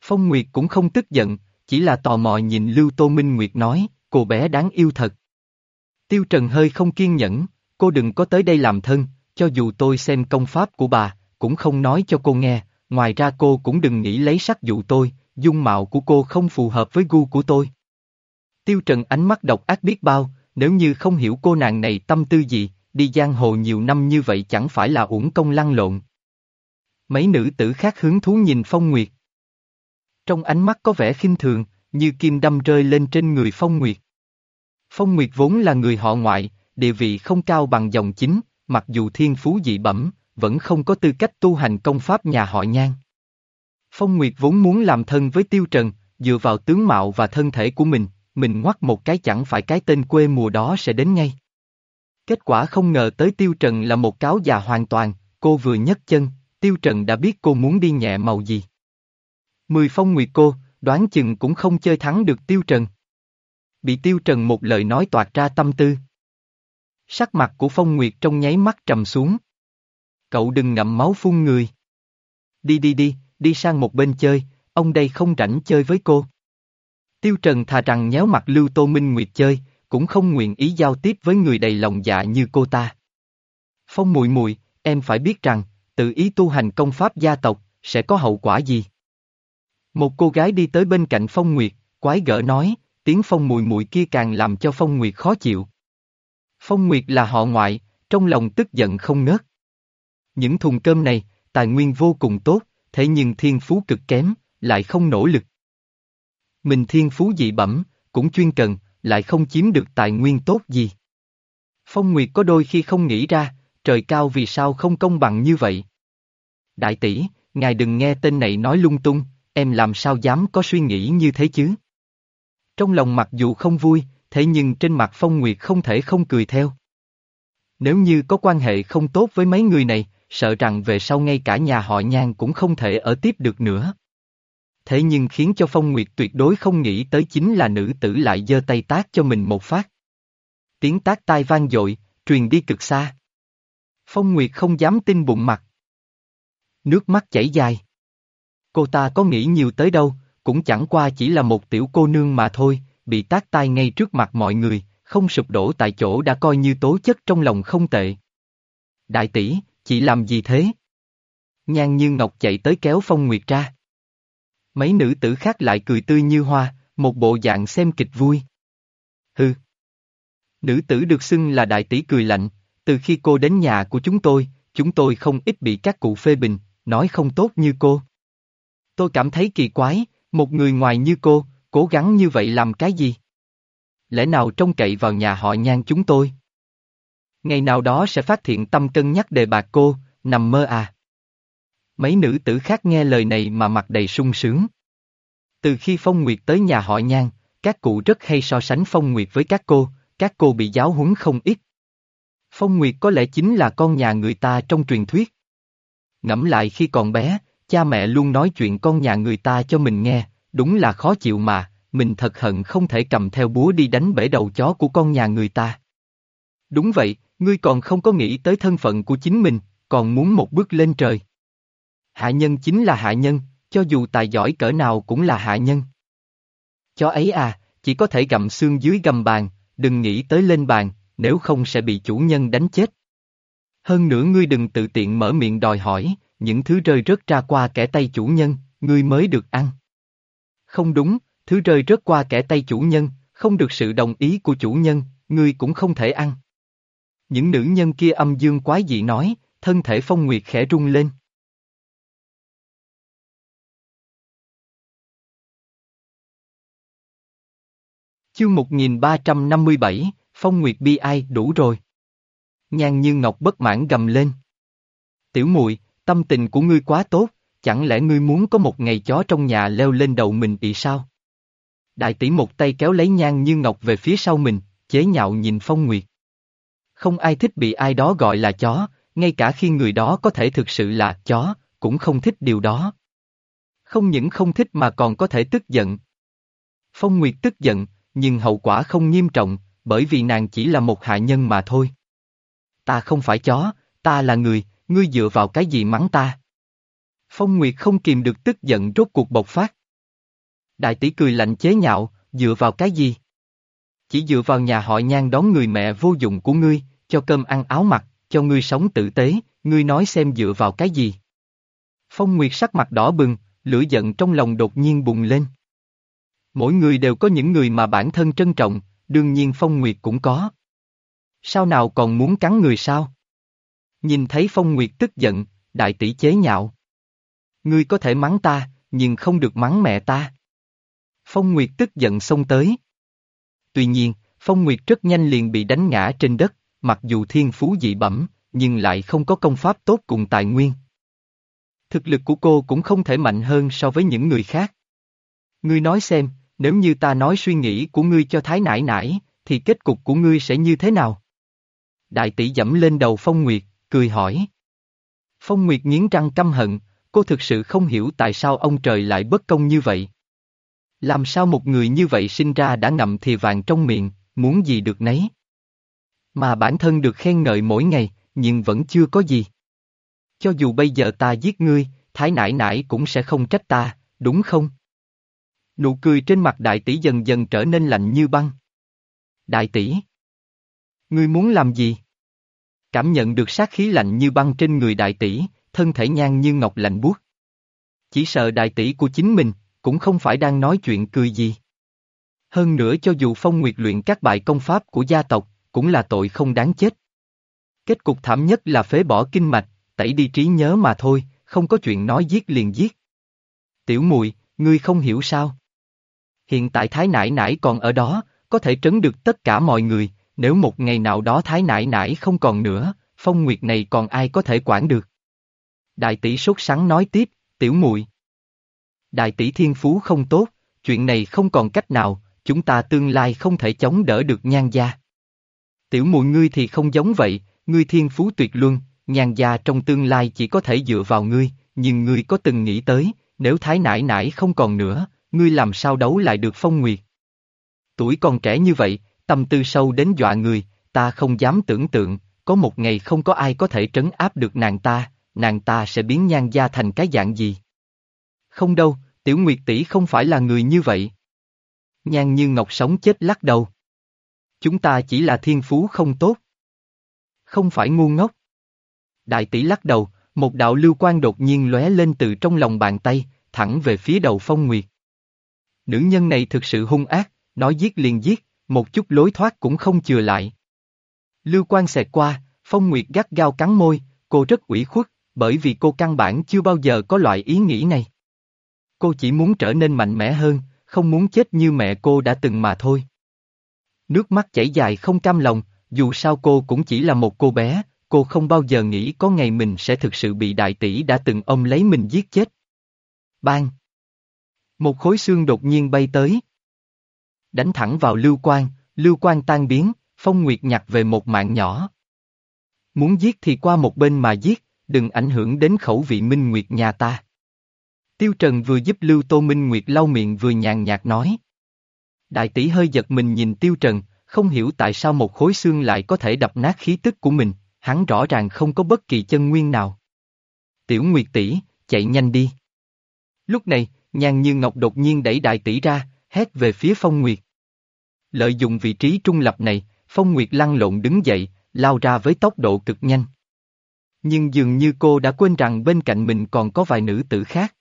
Phong Nguyệt cũng không tức giận, chỉ là tò mò nhìn Lưu Tô Minh Nguyệt nói, cô bé đáng yêu thật. Tiêu Trần hơi không kiên nhẫn, cô đừng có tới đây làm thân, cho dù tôi xem công pháp của bà, cũng không nói cho cô nghe, ngoài ra cô cũng đừng nghĩ lấy sắc dụ tôi, dung mạo của cô không phù hợp với gu của tôi. Tiêu Trần ánh mắt độc ác biết bao, nếu như không hiểu cô nàng này tâm tư gì, đi giang hồ nhiều năm như vậy chẳng phải là uổng công lăn lộn. Mấy nữ tử khác hứng thú nhìn Phong Nguyệt. Trong ánh mắt có vẻ khinh thường, như kim đâm rơi lên trên người Phong Nguyệt. Phong Nguyệt vốn là người họ ngoại, địa vị không cao bằng dòng chính, mặc dù thiên phú dị bẩm, vẫn không có tư cách tu hành công pháp nhà họ nhan. Phong Nguyệt vốn muốn làm thân với Tiêu Trần, dựa vào tướng mạo và thân thể của mình, mình ngoắt một cái chẳng phải cái tên quê mùa đó sẽ đến ngay. Kết quả không ngờ tới Tiêu Trần là một cáo già hoàn toàn, cô vừa nhấc chân, Tiêu Trần đã biết cô muốn đi nhẹ màu gì. Mười phong nguyệt cô, đoán chừng cũng không chơi thắng được Tiêu Trần. Bị Tiêu Trần một lời nói toạt ra tâm tư. Sắc mặt của Phong Nguyệt trong nháy mắt trầm xuống. Cậu đừng ngậm máu phun người. Đi đi đi, đi sang một bên chơi, ông đây không rảnh chơi với cô. Tiêu Trần thà rằng nhéo mặt Lưu Tô Minh Nguyệt chơi, cũng không nguyện ý giao tiếp với người đầy lòng dạ như cô ta. Phong mùi mùi, em phải biết rằng, tự ý tu hành công pháp gia tộc, sẽ có hậu quả gì? Một cô gái đi tới bên cạnh Phong Nguyệt, quái gở nói, tiếng Phong mùi mùi kia càng làm cho Phong Nguyệt khó chịu. Phong Nguyệt là họ ngoại, trong lòng tức giận không ngớt. Những thùng cơm này, tài nguyên vô cùng tốt, thế nhưng thiên phú cực kém, lại không nỗ lực. Mình thiên phú dị bẩm, cũng chuyên cần, lại không chiếm được tài nguyên tốt gì. Phong Nguyệt có đôi khi không nghĩ ra, trời cao vì sao không công bằng như vậy. Đại tỷ, ngài đừng nghe tên này nói lung tung, em làm sao dám có suy nghĩ như thế chứ. Trong lòng mặc dù không vui, thế nhưng trên mặt Phong Nguyệt không thể không cười theo. Nếu như có quan hệ không tốt với mấy người này, sợ rằng về sau ngay cả nhà họ nhan cũng không thể ở tiếp được nữa. Thế nhưng khiến cho Phong Nguyệt tuyệt đối không nghĩ tới chính là nữ tử lại giơ tay tác cho mình một phát. Tiếng tác tai vang dội, truyền đi cực xa. Phong Nguyệt không dám tin bụng mặt. Nước mắt chảy dài. Cô ta có nghĩ nhiều tới đâu, cũng chẳng qua chỉ là một tiểu cô nương mà thôi, bị tác tai ngay trước mặt mọi người, không sụp đổ tại chỗ đã coi như tố chất trong lòng không tệ. Đại tỷ, chị làm gì thế? Nhan như ngọc chạy tới kéo Phong Nguyệt ra. Mấy nữ tử khác lại cười tươi như hoa, một bộ dạng xem kịch vui. Hừ. Nữ tử được xưng là đại tỷ cười lạnh, từ khi cô đến nhà của chúng tôi, chúng tôi không ít bị các cụ phê bình, nói không tốt như cô. Tôi cảm thấy kỳ quái, một người ngoài như cô, cố gắng như vậy làm cái gì? Lẽ nào trông cậy vào nhà họ nhan chúng tôi? Ngày nào đó sẽ phát hiện tâm cân nhắc đề bạc cô, nằm mơ à? Mấy nữ tử khác nghe lời này mà mặt đầy sung sướng. Từ khi Phong Nguyệt tới nhà họ nhan, các cụ rất hay so sánh Phong Nguyệt với các cô, các cô bị giáo huấn không ít. Phong Nguyệt có lẽ chính là con nhà người ta trong truyền thuyết. Ngẫm lại khi còn bé, cha mẹ luôn nói chuyện con nhà người ta cho mình nghe, đúng là khó chịu mà, mình thật hận không thể cầm theo búa đi đánh bể đầu chó của con nhà người ta. Đúng vậy, ngươi còn không có nghĩ tới thân phận của chính mình, còn muốn một bước lên trời. Hạ nhân chính là hạ nhân, cho dù tài giỏi cỡ nào cũng là hạ nhân. Chó ấy à, chỉ có thể gặm xương dưới gầm bàn, đừng nghĩ tới lên bàn, nếu không sẽ bị chủ nhân đánh chết. Hơn nữa ngươi đừng tự tiện mở miệng đòi hỏi, những thứ rơi rớt ra qua kẻ tay chủ nhân, ngươi mới được ăn. Không đúng, thứ rơi rớt qua kẻ tay chủ nhân, không được sự đồng ý của chủ nhân, ngươi cũng không thể ăn. Những nữ nhân kia âm dương quái dị nói, thân thể phong nguyệt khẽ rung lên. Chương 1357, Phong Nguyệt bi ai đủ rồi. Nhan như ngọc bất mãn gầm lên. Tiểu muội tâm tình của ngươi quá tốt, chẳng lẽ ngươi muốn có một ngày chó trong nhà leo lên đầu mình bị sao? Đại tỷ một tay kéo lấy nhan như ngọc về phía sau mình, chế nhạo nhìn Phong Nguyệt. Không ai thích bị ai đó gọi là chó, ngay cả khi người đó có thể thực sự là chó, cũng không thích điều đó. Không những không thích mà còn có thể tức giận. Phong Nguyệt tức giận, nhưng hậu quả không nghiêm trọng, bởi vì nàng chỉ là một hạ nhân mà thôi. Ta không phải chó, ta là người, ngươi dựa vào cái gì mắng ta? Phong Nguyệt không kìm được tức giận rốt cuộc bộc phát. Đại tỷ cười lạnh chế nhạo, dựa vào cái gì? Chỉ dựa vào nhà họ nhan đón người mẹ vô dụng của ngươi, cho cơm ăn áo mặc, cho ngươi sống tử tế, ngươi nói xem dựa vào cái gì? Phong Nguyệt sắc mặt đỏ bừng, lửa giận trong lòng đột nhiên bùng lên. Mỗi người đều có những người mà bản thân trân trọng, đương nhiên Phong Nguyệt cũng có. Sao nào còn muốn cắn người sao? Nhìn thấy Phong Nguyệt tức giận, đại tỷ chế nhạo. Ngươi có thể mắng ta, nhưng không được mắng mẹ ta. Phong Nguyệt tức giận xông tới. Tuy nhiên, Phong Nguyệt rất nhanh liền bị đánh ngã trên đất, mặc dù thiên phú dị bẩm, nhưng lại không có công pháp tốt cùng tài nguyên. Thực lực của cô cũng không thể mạnh hơn so với những người khác. Ngươi nói xem, nếu như ta nói suy nghĩ của ngươi cho thái nải nải, thì kết cục của ngươi sẽ như thế nào? Đại tỷ dẫm lên đầu Phong Nguyệt, cười hỏi. Phong Nguyệt nghiến răng căm hận, cô thực sự không hiểu tại sao ông trời lại bất công như vậy. Làm sao một người như vậy sinh ra đã ngậm thì vàng trong miệng, muốn gì được nấy. Mà bản thân được khen ngợi mỗi ngày, nhưng vẫn chưa có gì. Cho dù bây giờ ta giết ngươi, thái nải nải cũng sẽ không trách ta, đúng không? Nụ cười trên mặt đại tỷ dần dần trở nên lạnh như băng. Đại tỷ! Ngươi muốn làm gì? Cảm nhận được sát khí lạnh như băng trên người đại tỷ, thân thể nhan như ngọc lạnh buốt. Chỉ sợ đại tỷ của chính mình, cũng không phải đang nói chuyện cười gì. Hơn nữa cho dù Phong Nguyệt luyện các bài công pháp của gia tộc, cũng là tội không đáng chết. Kết cục thảm nhất là phế bỏ kinh mạch, tẩy đi trí nhớ mà thôi, không có chuyện nói giết liền giết. Tiểu mùi, ngươi không hiểu sao? Hiện tại Thái Nải Nải còn ở đó, có thể trấn được tất cả mọi người, nếu một ngày nào đó Thái Nải Nải không còn nữa, phong nguyệt này còn ai có thể quản được. Đại tỷ sốt sắng nói tiếp, tiểu Mùi. Đại tỷ thiên phú không tốt, chuyện này không còn cách nào, chúng ta tương lai không thể chống đỡ được nhan gia. Tiểu muội ngươi thì không giống vậy, ngươi thiên phú tuyệt luân, nhan gia trong tương lai chỉ có thể dựa vào ngươi, nhưng ngươi có từng nghĩ tới, nếu thái nải nải không còn nữa, ngươi làm sao đấu lại được phong nguyệt. Tuổi còn trẻ như vậy, tâm tư sâu đến dọa người, ta không dám tưởng tượng, có một ngày không có ai có thể trấn áp được nàng ta, nàng ta sẽ biến nhan gia thành cái dạng gì. Không đâu, tiểu nguyệt tỷ không phải là người như vậy. Nhan như ngọc sống chết lắc đầu. Chúng ta chỉ là thiên phú không tốt. Không phải ngu ngốc. Đại tỷ lắc đầu, một đạo lưu quan đột nhiên lóe lên từ trong lòng bàn tay, thẳng về phía đầu phong nguyệt. Nữ nhân này thực sự hung ác, nói giết liền giết, một chút lối thoát cũng không chừa lại. Lưu quan xẹt qua, Phong Nguyệt gắt gao cắn môi, cô rất ủy khuất, bởi vì cô căn bản chưa bao giờ có loại ý nghĩ này. Cô chỉ muốn trở nên mạnh mẽ hơn, không muốn chết như mẹ cô đã từng mà thôi. Nước mắt chảy dài không cam lòng, dù sao cô cũng chỉ là một cô bé, cô không bao giờ nghĩ có ngày mình sẽ thực sự bị đại tỷ đã từng ông lấy mình giết chết. Bang! Một khối xương đột nhiên bay tới. Đánh thẳng vào lưu quan, lưu quan tan biến, phong nguyệt nhặt về một mạng nhỏ. Muốn giết thì qua một bên mà giết, đừng ảnh hưởng đến khẩu vị Minh Nguyệt nhà ta. Tiêu Trần vừa giúp Lưu Tô Minh Nguyệt lau miệng vừa nhàn nhạt nói. Đại tỷ hơi giật mình nhìn Tiêu Trần, không hiểu tại sao một khối xương lại có thể đập nát khí tức của mình, hắn rõ ràng không có bất kỳ chân nguyên nào. Tiểu Nguyệt tỷ, chạy nhanh đi. Lúc này, nhàn như ngọc đột nhiên đẩy đại tỷ ra, hét về phía Phong Nguyệt. Lợi dụng vị trí trung lập này, Phong Nguyệt lăn lộn đứng dậy, lao ra với tốc độ cực nhanh. Nhưng dường như cô đã quên rằng bên cạnh mình còn có vài nữ tử khác.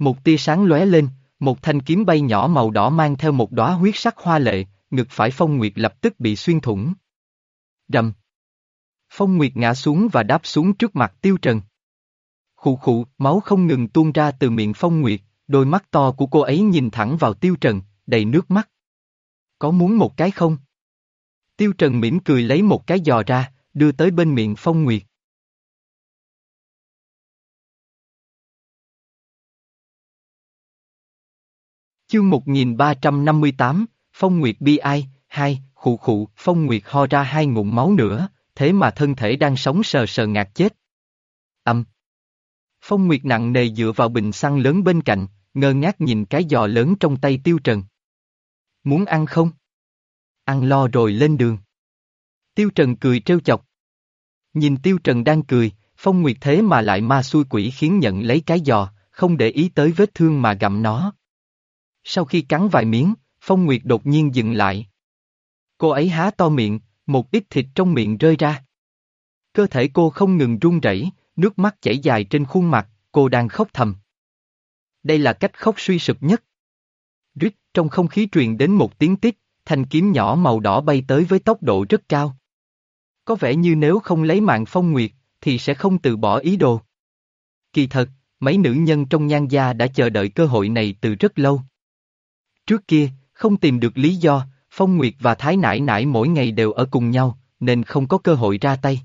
Một tia sáng lóe lên, một thanh kiếm bay nhỏ màu đỏ mang theo một đóa huyết sắc hoa lệ, ngực phải Phong Nguyệt lập tức bị xuyên thủng. Rầm. Phong Nguyệt ngã xuống và đáp xuống trước mặt Tiêu Trần. Khụ khụ, máu không ngừng tuôn ra từ miệng Phong Nguyệt, đôi mắt to của cô ấy nhìn thẳng vào Tiêu Trần, đầy nước mắt. Có muốn một cái không? Tiêu Trần mỉm cười lấy một cái giò ra, đưa tới bên miệng Phong Nguyệt. Chương 1358, Phong Nguyệt bi ai, hai, khụ khụ, Phong Nguyệt ho ra hai ngụm máu nữa, thế mà thân thể đang sống sờ sờ ngạt chết. Âm. Phong Nguyệt nặng nề dựa vào bình xăng lớn bên cạnh, ngơ ngác nhìn cái giò lớn trong tay Tiêu Trần. Muốn ăn không? Ăn lo rồi lên đường. Tiêu Trần cười trêu chọc. Nhìn Tiêu Trần đang cười, Phong Nguyệt thế mà lại ma xui quỷ khiến nhận lấy cái giò, không để ý tới vết thương mà gặm nó. Sau khi cắn vài miếng, Phong Nguyệt đột nhiên dừng lại. Cô ấy há to miệng, một ít thịt trong miệng rơi ra. Cơ thể cô không ngừng run rẩy, nước mắt chảy dài trên khuôn mặt, cô đang khóc thầm. Đây là cách khóc suy sụp nhất. Rít, trong không khí truyền đến một tiếng tít, thanh kiếm nhỏ màu đỏ bay tới với tốc độ rất cao. Có vẻ như nếu không lấy mạng phong nguyệt, thì sẽ không từ bỏ ý đồ. Kỳ thật, mấy nữ nhân trong nhan gia đã chờ đợi cơ hội này từ rất lâu. Trước kia, không tìm được lý do, Phong Nguyệt và Thái Nải Nải mỗi ngày đều ở cùng nhau, nên không có cơ hội ra tay.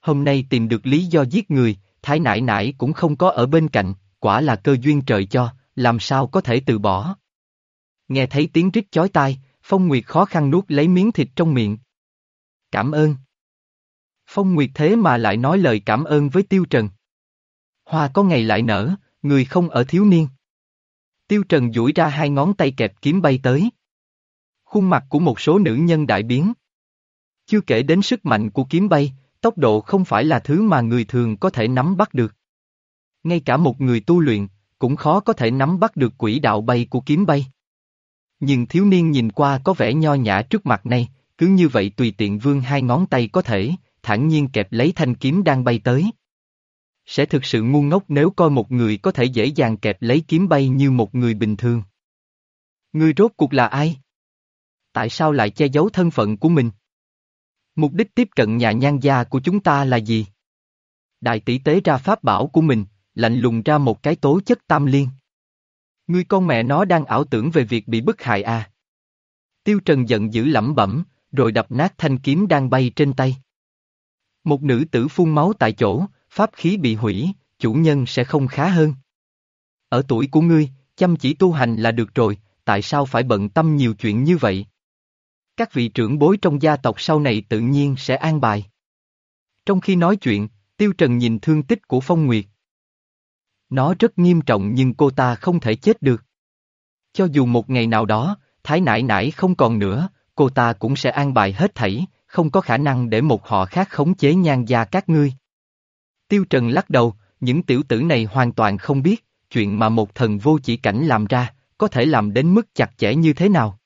Hôm nay tìm được lý do giết người, Thái Nải Nải cũng không có ở bên cạnh, quả là cơ duyên trời cho, làm sao có thể từ bỏ. Nghe thấy tiếng rít chói tai, Phong Nguyệt khó khăn nuốt lấy miếng thịt trong miệng. Cảm ơn. Phong Nguyệt thế mà lại nói lời cảm ơn với Tiêu Trần. Hoa có ngày lại nở, người không ở thiếu niên. Tiêu Trần duỗi ra hai ngón tay kẹp kiếm bay tới. Khuôn mặt của một số nữ nhân đại biến. Chưa kể đến sức mạnh của kiếm bay, tốc độ không phải là thứ mà người thường có thể nắm bắt được. Ngay cả một người tu luyện, cũng khó có thể nắm bắt được quỹ đạo bay của kiếm bay. Nhưng thiếu niên nhìn qua có vẻ nho nhã trước mặt này, cứ như vậy tùy tiện vương hai ngón tay có thể, thản nhiên kẹp lấy thanh kiếm đang bay tới. Sẽ thực sự ngu ngốc nếu coi một người có thể dễ dàng kẹp lấy kiếm bay như một người bình thường. Người rốt cuộc là ai? Tại sao lại che giấu thân phận của mình? Mục đích tiếp cận nhà nhan gia của chúng ta là gì? Đại tỷ tế ra pháp bảo của mình, lạnh lùng ra một cái tố chất tam liên. Ngươi con mẹ nó đang ảo tưởng về việc bị bức hại à? Tiêu Trần giận dữ lẩm bẩm, rồi đập nát thanh kiếm đang bay trên tay. Một nữ tử phun máu tại chỗ, pháp khí bị hủy, chủ nhân sẽ không khá hơn. Ở tuổi của ngươi, chăm chỉ tu hành là được rồi, tại sao phải bận tâm nhiều chuyện như vậy? Các vị trưởng bối trong gia tộc sau này tự nhiên sẽ an bài. Trong khi nói chuyện, Tiêu Trần nhìn thương tích của Phong Nguyệt. Nó rất nghiêm trọng nhưng cô ta không thể chết được. Cho dù một ngày nào đó, Thái Nải Nải không còn nữa, cô ta cũng sẽ an bài hết thảy, không có khả năng để một họ khác khống chế nhan gia các ngươi. Tiêu Trần lắc đầu, những tiểu tử này hoàn toàn không biết, chuyện mà một thần vô chỉ cảnh làm ra, có thể làm đến mức chặt chẽ như thế nào.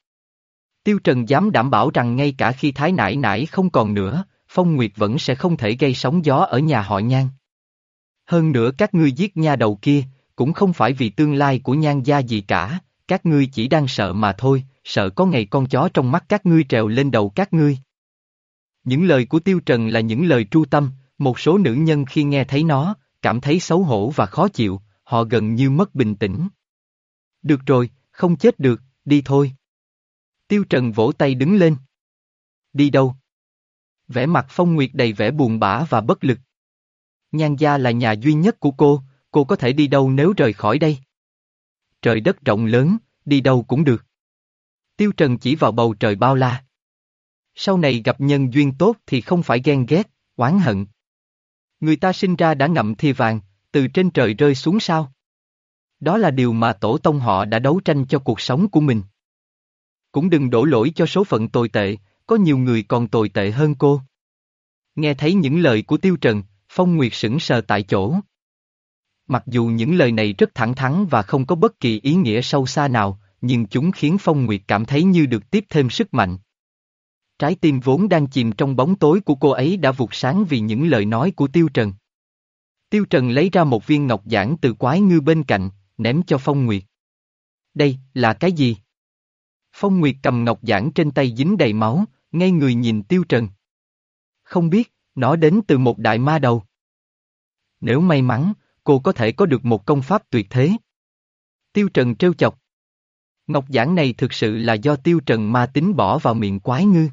Tiêu Trần dám đảm bảo rằng ngay cả khi Thái Nải Nải không còn nữa, Phong Nguyệt vẫn sẽ không thể gây sóng gió ở nhà họ Nhan. Hơn nữa các ngươi giết nha đầu kia, cũng không phải vì tương lai của Nhan gia gì cả, các ngươi chỉ đang sợ mà thôi, sợ có ngày con chó trong mắt các ngươi trèo lên đầu các ngươi. Những lời của Tiêu Trần là những lời tru tâm, một số nữ nhân khi nghe thấy nó, cảm thấy xấu hổ và khó chịu, họ gần như mất bình tĩnh. Được rồi, không chết được, đi thôi. Tiêu Trần vỗ tay đứng lên. Đi đâu? Vẻ mặt Phong Nguyệt đầy vẻ buồn bã và bất lực. Nhan gia là nhà duy nhất của cô, cô có thể đi đâu nếu rời khỏi đây? Trời đất rộng lớn, đi đâu cũng được. Tiêu Trần chỉ vào bầu trời bao la. Sau này gặp nhân duyên tốt thì không phải ghen ghét, oán hận. Người ta sinh ra đã ngậm thì vàng, từ trên trời rơi xuống sao? Đó là điều mà tổ tông họ đã đấu tranh cho cuộc sống của mình. Cũng đừng đổ lỗi cho số phận tồi tệ, có nhiều người còn tồi tệ hơn cô. Nghe thấy những lời của Tiêu Trần, Phong Nguyệt sững sờ tại chỗ. Mặc dù những lời này rất thẳng thắn và không có bất kỳ ý nghĩa sâu xa nào, nhưng chúng khiến Phong Nguyệt cảm thấy như được tiếp thêm sức mạnh. Trái tim vốn đang chìm trong bóng tối của cô ấy đã vụt sáng vì những lời nói của Tiêu Trần. Tiêu Trần lấy ra một viên ngọc giản từ quái ngư bên cạnh, ném cho Phong Nguyệt. Đây, là cái gì? Phong Nguyệt cầm ngọc giản trên tay dính đầy máu, ngay người nhìn Tiêu Trần. Không biết, nó đến từ một đại ma đầu. Nếu may mắn, cô có thể có được một công pháp tuyệt thế. Tiêu Trần trêu chọc. Ngọc giản này thực sự là do Tiêu Trần ma tính bỏ vào miệng quái ngư.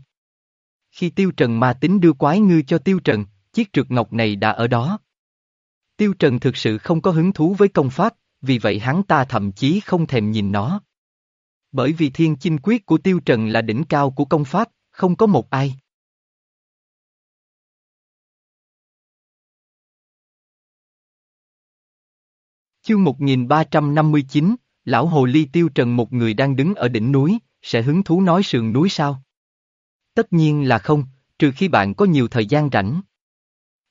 Khi Tiêu Trần ma tính đưa quái ngư cho Tiêu Trần, chiếc trượt ngọc này đã ở đó. Tiêu Trần thực sự không có hứng thú với công pháp, vì vậy hắn ta thậm chí không thèm nhìn nó. Bởi vì thiên chinh quyết của Tiêu Trần là đỉnh cao của công pháp, không có một ai. Chương 1359, Lão Hồ Ly Tiêu Trần một người đang đứng ở đỉnh núi, sẽ hứng thú nói sườn núi sao? Tất nhiên là không, trừ khi bạn có nhiều thời gian rảnh.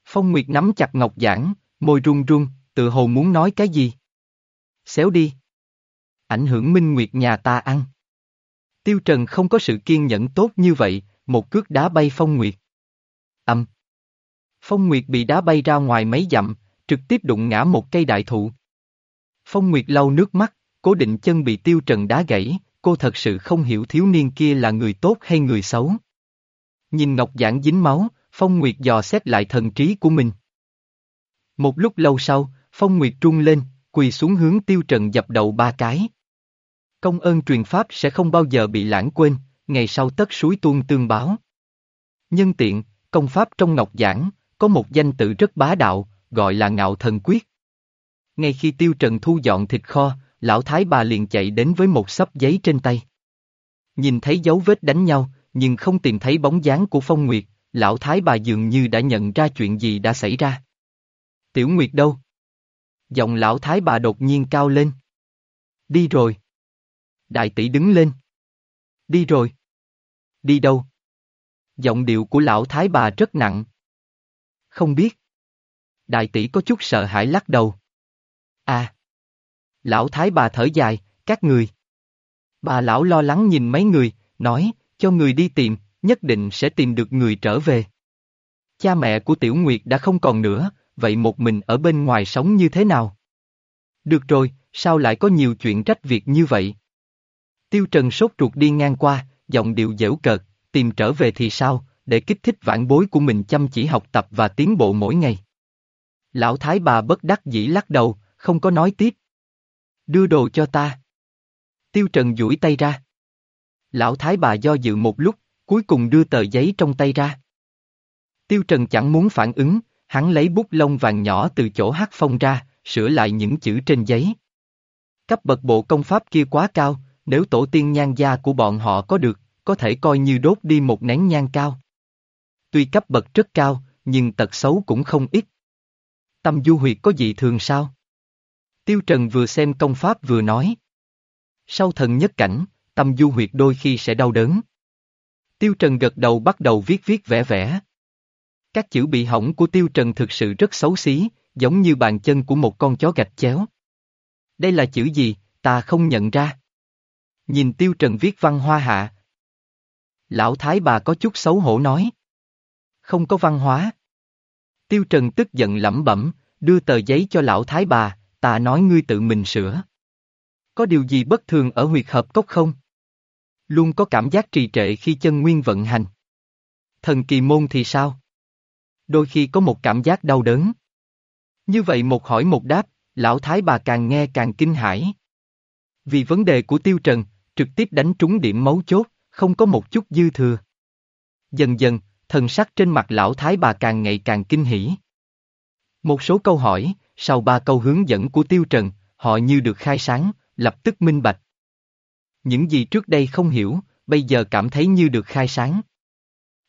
Phong Nguyệt nắm chặt ngọc giảng, môi run run, tự hồ muốn nói cái gì. Xéo đi. Ảnh hưởng minh nguyệt nhà ta ăn. Tiêu Trần không có sự kiên nhẫn tốt như vậy, một cước đá bay Phong Nguyệt. Âm. Phong Nguyệt bị đá bay ra ngoài mấy dặm, trực tiếp đụng ngã một cây đại thụ. Phong Nguyệt lau nước mắt, cố định chân bị Tiêu Trần đá gãy, cô thật sự không hiểu thiếu niên kia là người tốt hay người xấu. Nhìn Ngọc Giản dính máu, Phong Nguyệt dò xét lại thần trí của mình. Một lúc lâu sau, Phong Nguyệt trung lên, quỳ xuống hướng Tiêu Trần dập đầu ba cái. Công ơn truyền pháp sẽ không bao giờ bị lãng quên, ngày sau tất suối tuôn tương báo. Nhân tiện, công pháp trong Ngọc Giảng, có một danh tự rất bá đạo, gọi là ngạo thần quyết. Ngay khi Tiêu Trần thu dọn thịt kho, lão thái bà liền chạy đến với một sấp giấy trên tay. Nhìn thấy dấu vết đánh nhau, nhưng không tìm thấy bóng dáng của Phong Nguyệt, lão thái bà dường như đã nhận ra chuyện gì đã xảy ra. Tiểu Nguyệt đâu? Giọng lão thái bà đột nhiên cao lên. Đi rồi. Đại tỷ đứng lên. Đi rồi. Đi đâu? Giọng điệu của lão thái bà rất nặng. Không biết. Đại tỷ có chút sợ hãi lắc đầu. À. Lão thái bà thở dài, các người. Bà lão lo lắng nhìn mấy người, nói, cho người đi tìm, nhất định sẽ tìm được người trở về. Cha mẹ của Tiểu Nguyệt đã không còn nữa, vậy một mình ở bên ngoài sống như thế nào? Được rồi, sao lại có nhiều chuyện trách việc như vậy? Tiêu Trần sốt ruột đi ngang qua, giọng điệu dễu cợt, tìm trở về thì sao, để kích thích vãn bối của mình chăm chỉ học tập và tiến bộ mỗi ngày. Lão Thái bà bất đắc dĩ lắc đầu, không có nói tiếp. Đưa đồ cho ta. Tiêu Trần duỗi tay ra. Lão Thái bà do dự một lúc, cuối cùng đưa tờ giấy trong tay ra. Tiêu Trần chẳng muốn phản ứng, hắn lấy bút lông vàng nhỏ từ chỗ hát phong ra, sửa lại những chữ trên giấy. Cấp bậc bộ công pháp kia quá cao, nếu tổ tiên nhan gia của bọn họ có được, có thể coi như đốt đi một nén nhang cao. Tuy cấp bậc rất cao, nhưng tật xấu cũng không ít. Tâm du huyệt có gì thường sao? Tiêu Trần vừa xem công pháp vừa nói. Sau thần nhất cảnh, tâm du huyệt đôi khi sẽ đau đớn. Tiêu Trần gật đầu bắt đầu viết viết vẽ vẽ. Các chữ bị hỏng của Tiêu Trần thực sự rất xấu xí, giống như bàn chân của một con chó gạch chéo. Đây là chữ gì, ta không nhận ra. Nhìn Tiêu Trần viết văn hoa hạ. Lão Thái bà có chút xấu hổ nói. Không có văn hóa. Tiêu Trần tức giận lẩm bẩm, đưa tờ giấy cho lão Thái bà, ta nói ngươi tự mình sửa. Có điều gì bất thường ở huyệt hợp cốc không? Luôn có cảm giác trì trệ khi chân nguyên vận hành. Thần kỳ môn thì sao? Đôi khi có một cảm giác đau đớn. Như vậy một hỏi một đáp, lão thái bà càng nghe càng kinh hãi. Vì vấn đề của Tiêu Trần, trực tiếp đánh trúng điểm mấu chốt, không có một chút dư thừa. Dần dần, thần sắc trên mặt lão thái bà càng ngày càng kinh hỉ. Một số câu hỏi, sau ba câu hướng dẫn của Tiêu Trần, họ như được khai sáng, lập tức minh bạch. Những gì trước đây không hiểu, bây giờ cảm thấy như được khai sáng.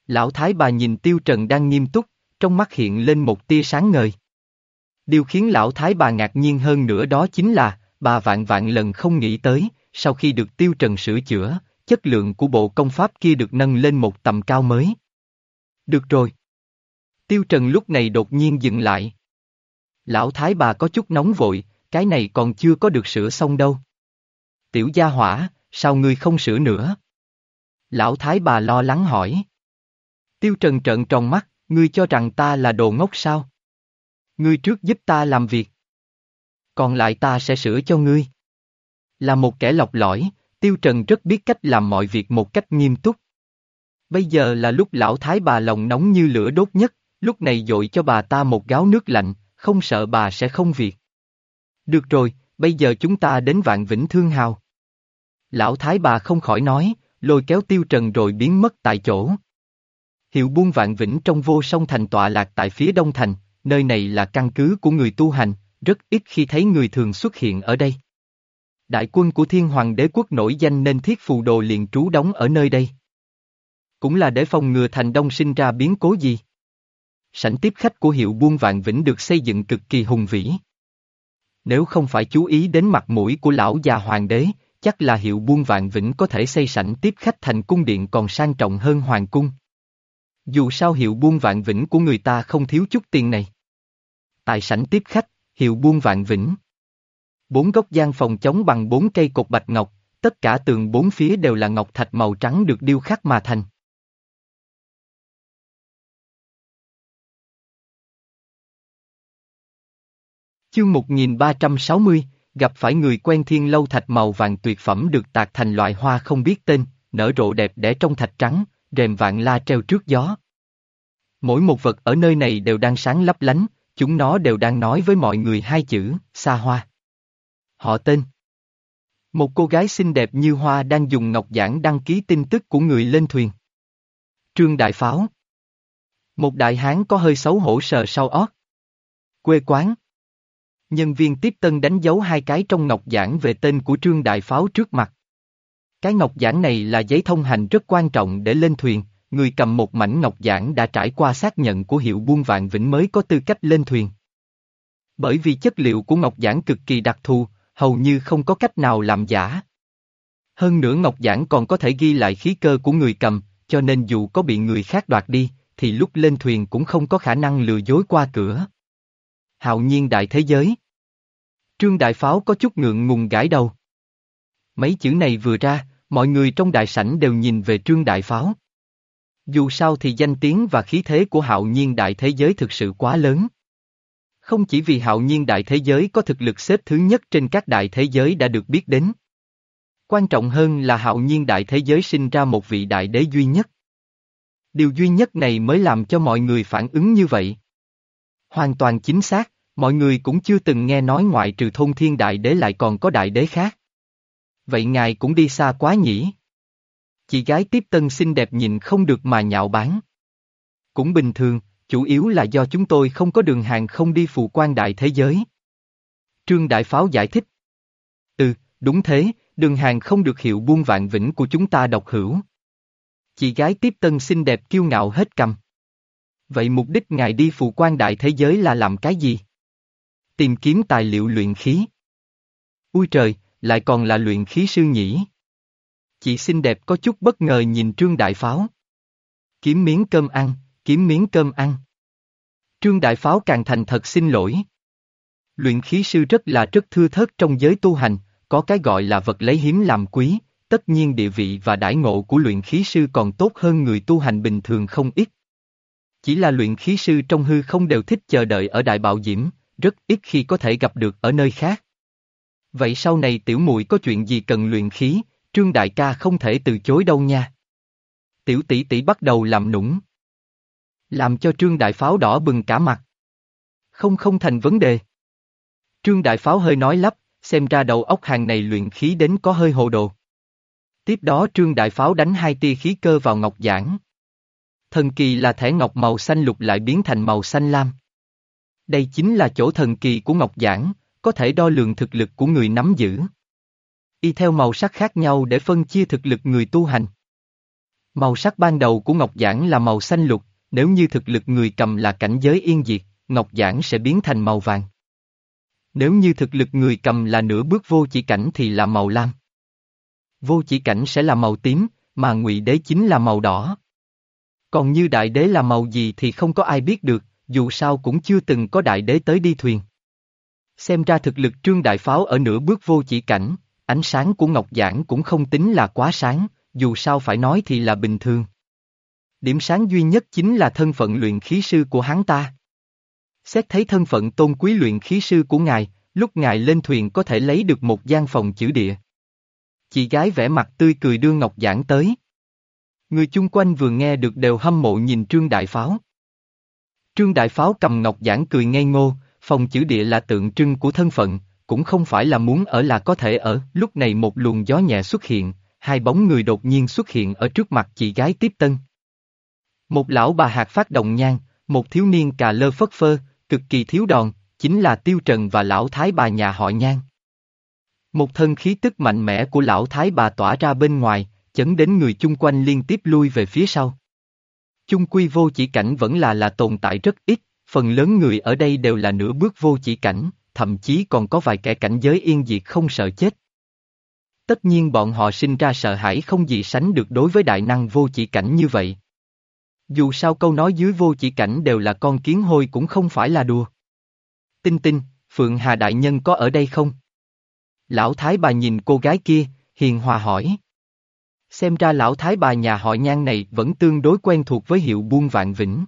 Lão thái bà nhìn Tiêu Trần đang nghiêm túc, trong mắt hiện lên một tia sáng ngời. Điều khiến lão thái bà ngạc nhiên hơn nữa đó chính là, bà vạn vạn lần không nghĩ tới, sau khi được Tiêu Trần sửa chữa, chất lượng của bộ công pháp kia được nâng lên một tầm cao mới. Được rồi. Tiêu Trần lúc này đột nhiên dừng lại. Lão thái bà có chút nóng vội, cái này còn chưa có được sửa xong đâu. Tiểu gia hỏa, sao ngươi không sửa nữa? Lão thái bà lo lắng hỏi. Tiêu Trần trợn tròn mắt, ngươi cho rằng ta là đồ ngốc sao? Ngươi trước giúp ta làm việc. Còn lại ta sẽ sửa cho ngươi. Là một kẻ lọc lõi, Tiêu Trần rất biết cách làm mọi việc một cách nghiêm túc. Bây giờ là lúc lão thái bà lòng nóng như lửa đốt nhất, lúc này dội cho bà ta một gáo nước lạnh, không sợ bà sẽ không việc. Được rồi, bây giờ chúng ta đến vạn vĩnh thương hào. Lão thái bà không khỏi nói, lôi kéo tiêu trần rồi biến mất tại chỗ. Hiệu buôn vạn vĩnh trong vô song thành tọa lạc tại phía đông thành, nơi này là căn cứ của người tu hành, rất ít khi thấy người thường xuất hiện ở đây. Đại quân của thiên hoàng đế quốc nổi danh nên thiết phù đồ liền trú đóng ở nơi đây. Cũng là để phòng ngừa thành đông sinh ra biến cố gì. Sảnh tiếp khách của hiệu buôn vạn vĩnh được xây dựng cực kỳ hùng vĩ. Nếu không phải chú ý đến mặt mũi của lão già hoàng đế, chắc là hiệu buôn vạn vĩnh có thể xây sảnh tiếp khách thành cung điện còn sang trọng hơn hoàng cung. Dù sao hiệu buôn vạn vĩnh của người ta không thiếu chút tiền này. Tại sảnh tiếp khách, hiệu buôn vạn vĩnh. Bốn góc gian phòng chống bằng bốn cây cột bạch ngọc, tất cả tường bốn phía đều là ngọc thạch màu trắng được điêu khắc mà thành. Chương 1360, gặp phải người quen thiên lâu thạch màu vàng tuyệt phẩm được tạc thành loại hoa không biết tên, nở rộ đẹp đẽ trong thạch trắng, rèm vạn la treo trước gió. Mỗi một vật ở nơi này đều đang sáng lấp lánh, chúng nó đều đang nói với mọi người hai chữ, xa hoa. Họ tên. Một cô gái xinh đẹp như hoa đang dùng ngọc giảng đăng ký tin tức của người lên thuyền. Trương Đại Pháo. Một đại hán có hơi xấu hổ sờ sau ót. Quê quán. Nhân viên tiếp tân đánh dấu hai cái trong ngọc giảng về tên của Trương Đại Pháo trước mặt. Cái ngọc giảng này là giấy thông hành rất quan trọng để lên thuyền, người cầm một mảnh ngọc giảng đã trải qua xác nhận của hiệu buôn vạn vĩnh mới có tư cách lên thuyền. Bởi vì chất liệu của ngọc giảng cực kỳ đặc thù, hầu như không có cách nào làm giả. Hơn nữa ngọc giảng còn có thể ghi lại khí cơ của người cầm, cho nên dù có bị người khác đoạt đi, thì lúc lên thuyền cũng không có khả năng lừa dối qua cửa hạo nhiên đại thế giới. Trương Đại Pháo có chút ngượng ngùng gãi đầu. Mấy chữ này vừa ra, mọi người trong đại sảnh đều nhìn về Trương Đại Pháo. Dù sao thì danh tiếng và khí thế của hạo nhiên đại thế giới thực sự quá lớn. Không chỉ vì hạo nhiên đại thế giới có thực lực xếp thứ nhất trên các đại thế giới đã được biết đến. Quan trọng hơn là hạo nhiên đại thế giới sinh ra một vị đại đế duy nhất. Điều duy nhất này mới làm cho mọi người phản ứng như vậy. Hoàn toàn chính xác, mọi người cũng chưa từng nghe nói ngoại trừ thôn thiên đại đế lại còn có đại đế khác. Vậy ngài cũng đi xa quá nhỉ? Chị gái tiếp tân xinh đẹp nhìn không được mà nhạo báng. Cũng bình thường, chủ yếu là do chúng tôi không có đường hàng không đi phụ quan đại thế giới. Trương Đại Pháo giải thích. Ừ, đúng thế, đường hàng không được hiệu buôn vạn vĩnh của chúng ta độc hữu. Chị gái tiếp tân xinh đẹp kiêu ngạo hết cầm. Vậy mục đích ngài đi phù quan đại thế giới là làm cái gì? Tìm kiếm tài liệu luyện khí. Ui trời, lại còn là luyện khí sư nhỉ? Chị xinh đẹp có chút bất ngờ nhìn Trương Đại Pháo. Kiếm miếng cơm ăn, kiếm miếng cơm ăn. Trương Đại Pháo càng thành thật xin lỗi. Luyện khí sư rất là rất thưa thớt trong giới tu hành, có cái gọi là vật lấy hiếm làm quý, tất nhiên địa vị và đãi ngộ của luyện khí sư còn tốt hơn người tu hành bình thường không ít. Chỉ là luyện khí sư trong hư không đều thích chờ đợi ở Đại Bạo Diễm, rất ít khi có thể gặp được ở nơi khác. Vậy sau này tiểu muội có chuyện gì cần luyện khí, Trương Đại ca không thể từ chối đâu nha. Tiểu tỷ tỷ bắt đầu làm nũng. Làm cho Trương Đại Pháo đỏ bừng cả mặt. Không không thành vấn đề. Trương Đại Pháo hơi nói lắp, xem ra đầu óc hàng này luyện khí đến có hơi hồ đồ. Tiếp đó Trương Đại Pháo đánh hai tia khí cơ vào ngọc giảng. Thần kỳ là thẻ ngọc màu xanh lục lại biến thành màu xanh lam. Đây chính là chỗ thần kỳ của ngọc giảng, có thể đo lường thực lực của người nắm giữ. Y theo màu sắc khác nhau để phân chia thực lực người tu hành. Màu sắc ban đầu của ngọc giảng là màu xanh lục, nếu như thực lực người cầm là cảnh giới yên diệt, ngọc giảng sẽ biến thành màu vàng. Nếu như thực lực người cầm là nửa bước vô chỉ cảnh thì là màu lam. Vô chỉ cảnh sẽ là màu tím, mà ngụy đế chính là màu đỏ. Còn như đại đế là màu gì thì không có ai biết được, dù sao cũng chưa từng có đại đế tới đi thuyền. Xem ra thực lực trương đại pháo ở nửa bước vô chỉ cảnh, ánh sáng của Ngọc Giảng cũng không tính là quá sáng, dù sao phải nói thì là bình thường. Điểm sáng duy nhất chính là thân phận luyện khí sư của hắn ta. Xét thấy thân phận tôn quý luyện khí sư của ngài, lúc ngài lên thuyền có thể lấy được một gian phòng chữ địa. Chị gái vẽ mặt tươi cười đưa Ngọc Giảng tới. Người chung quanh vừa nghe được đều hâm mộ nhìn Trương Đại Pháo. Trương Đại Pháo cầm Ngọc Giảng cười ngây ngô, phòng chữ địa là tượng trưng của thân phận, cũng không phải là muốn ở là có thể ở. Lúc này một luồng gió nhẹ xuất hiện, hai bóng người đột nhiên xuất hiện ở trước mặt chị gái tiếp tân. Một lão bà hạt phát động nhang, một thiếu niên cà lơ phất phơ, cực kỳ thiếu đòn, chính là Tiêu Trần và lão thái bà nhà họ Nhan. Một thân khí tức mạnh mẽ của lão thái bà tỏa ra bên ngoài, chấn đến người chung quanh liên tiếp lui về phía sau. Chung quy vô chỉ cảnh vẫn là là tồn tại rất ít, phần lớn người ở đây đều là nửa bước vô chỉ cảnh, thậm chí còn có vài kẻ cảnh giới yên diệt không sợ chết. Tất nhiên bọn họ sinh ra sợ hãi không gì sánh được đối với đại năng vô chỉ cảnh như vậy. Dù sao câu nói dưới vô chỉ cảnh đều là con kiến hôi cũng không phải là đùa. Tinh tinh, Phượng Hà Đại Nhân có ở đây không? Lão Thái bà nhìn cô gái kia, hiền hòa hỏi. Xem ra lão Thái bà nhà họ nhan này vẫn tương đối quen thuộc với hiệu buôn vạn vĩnh.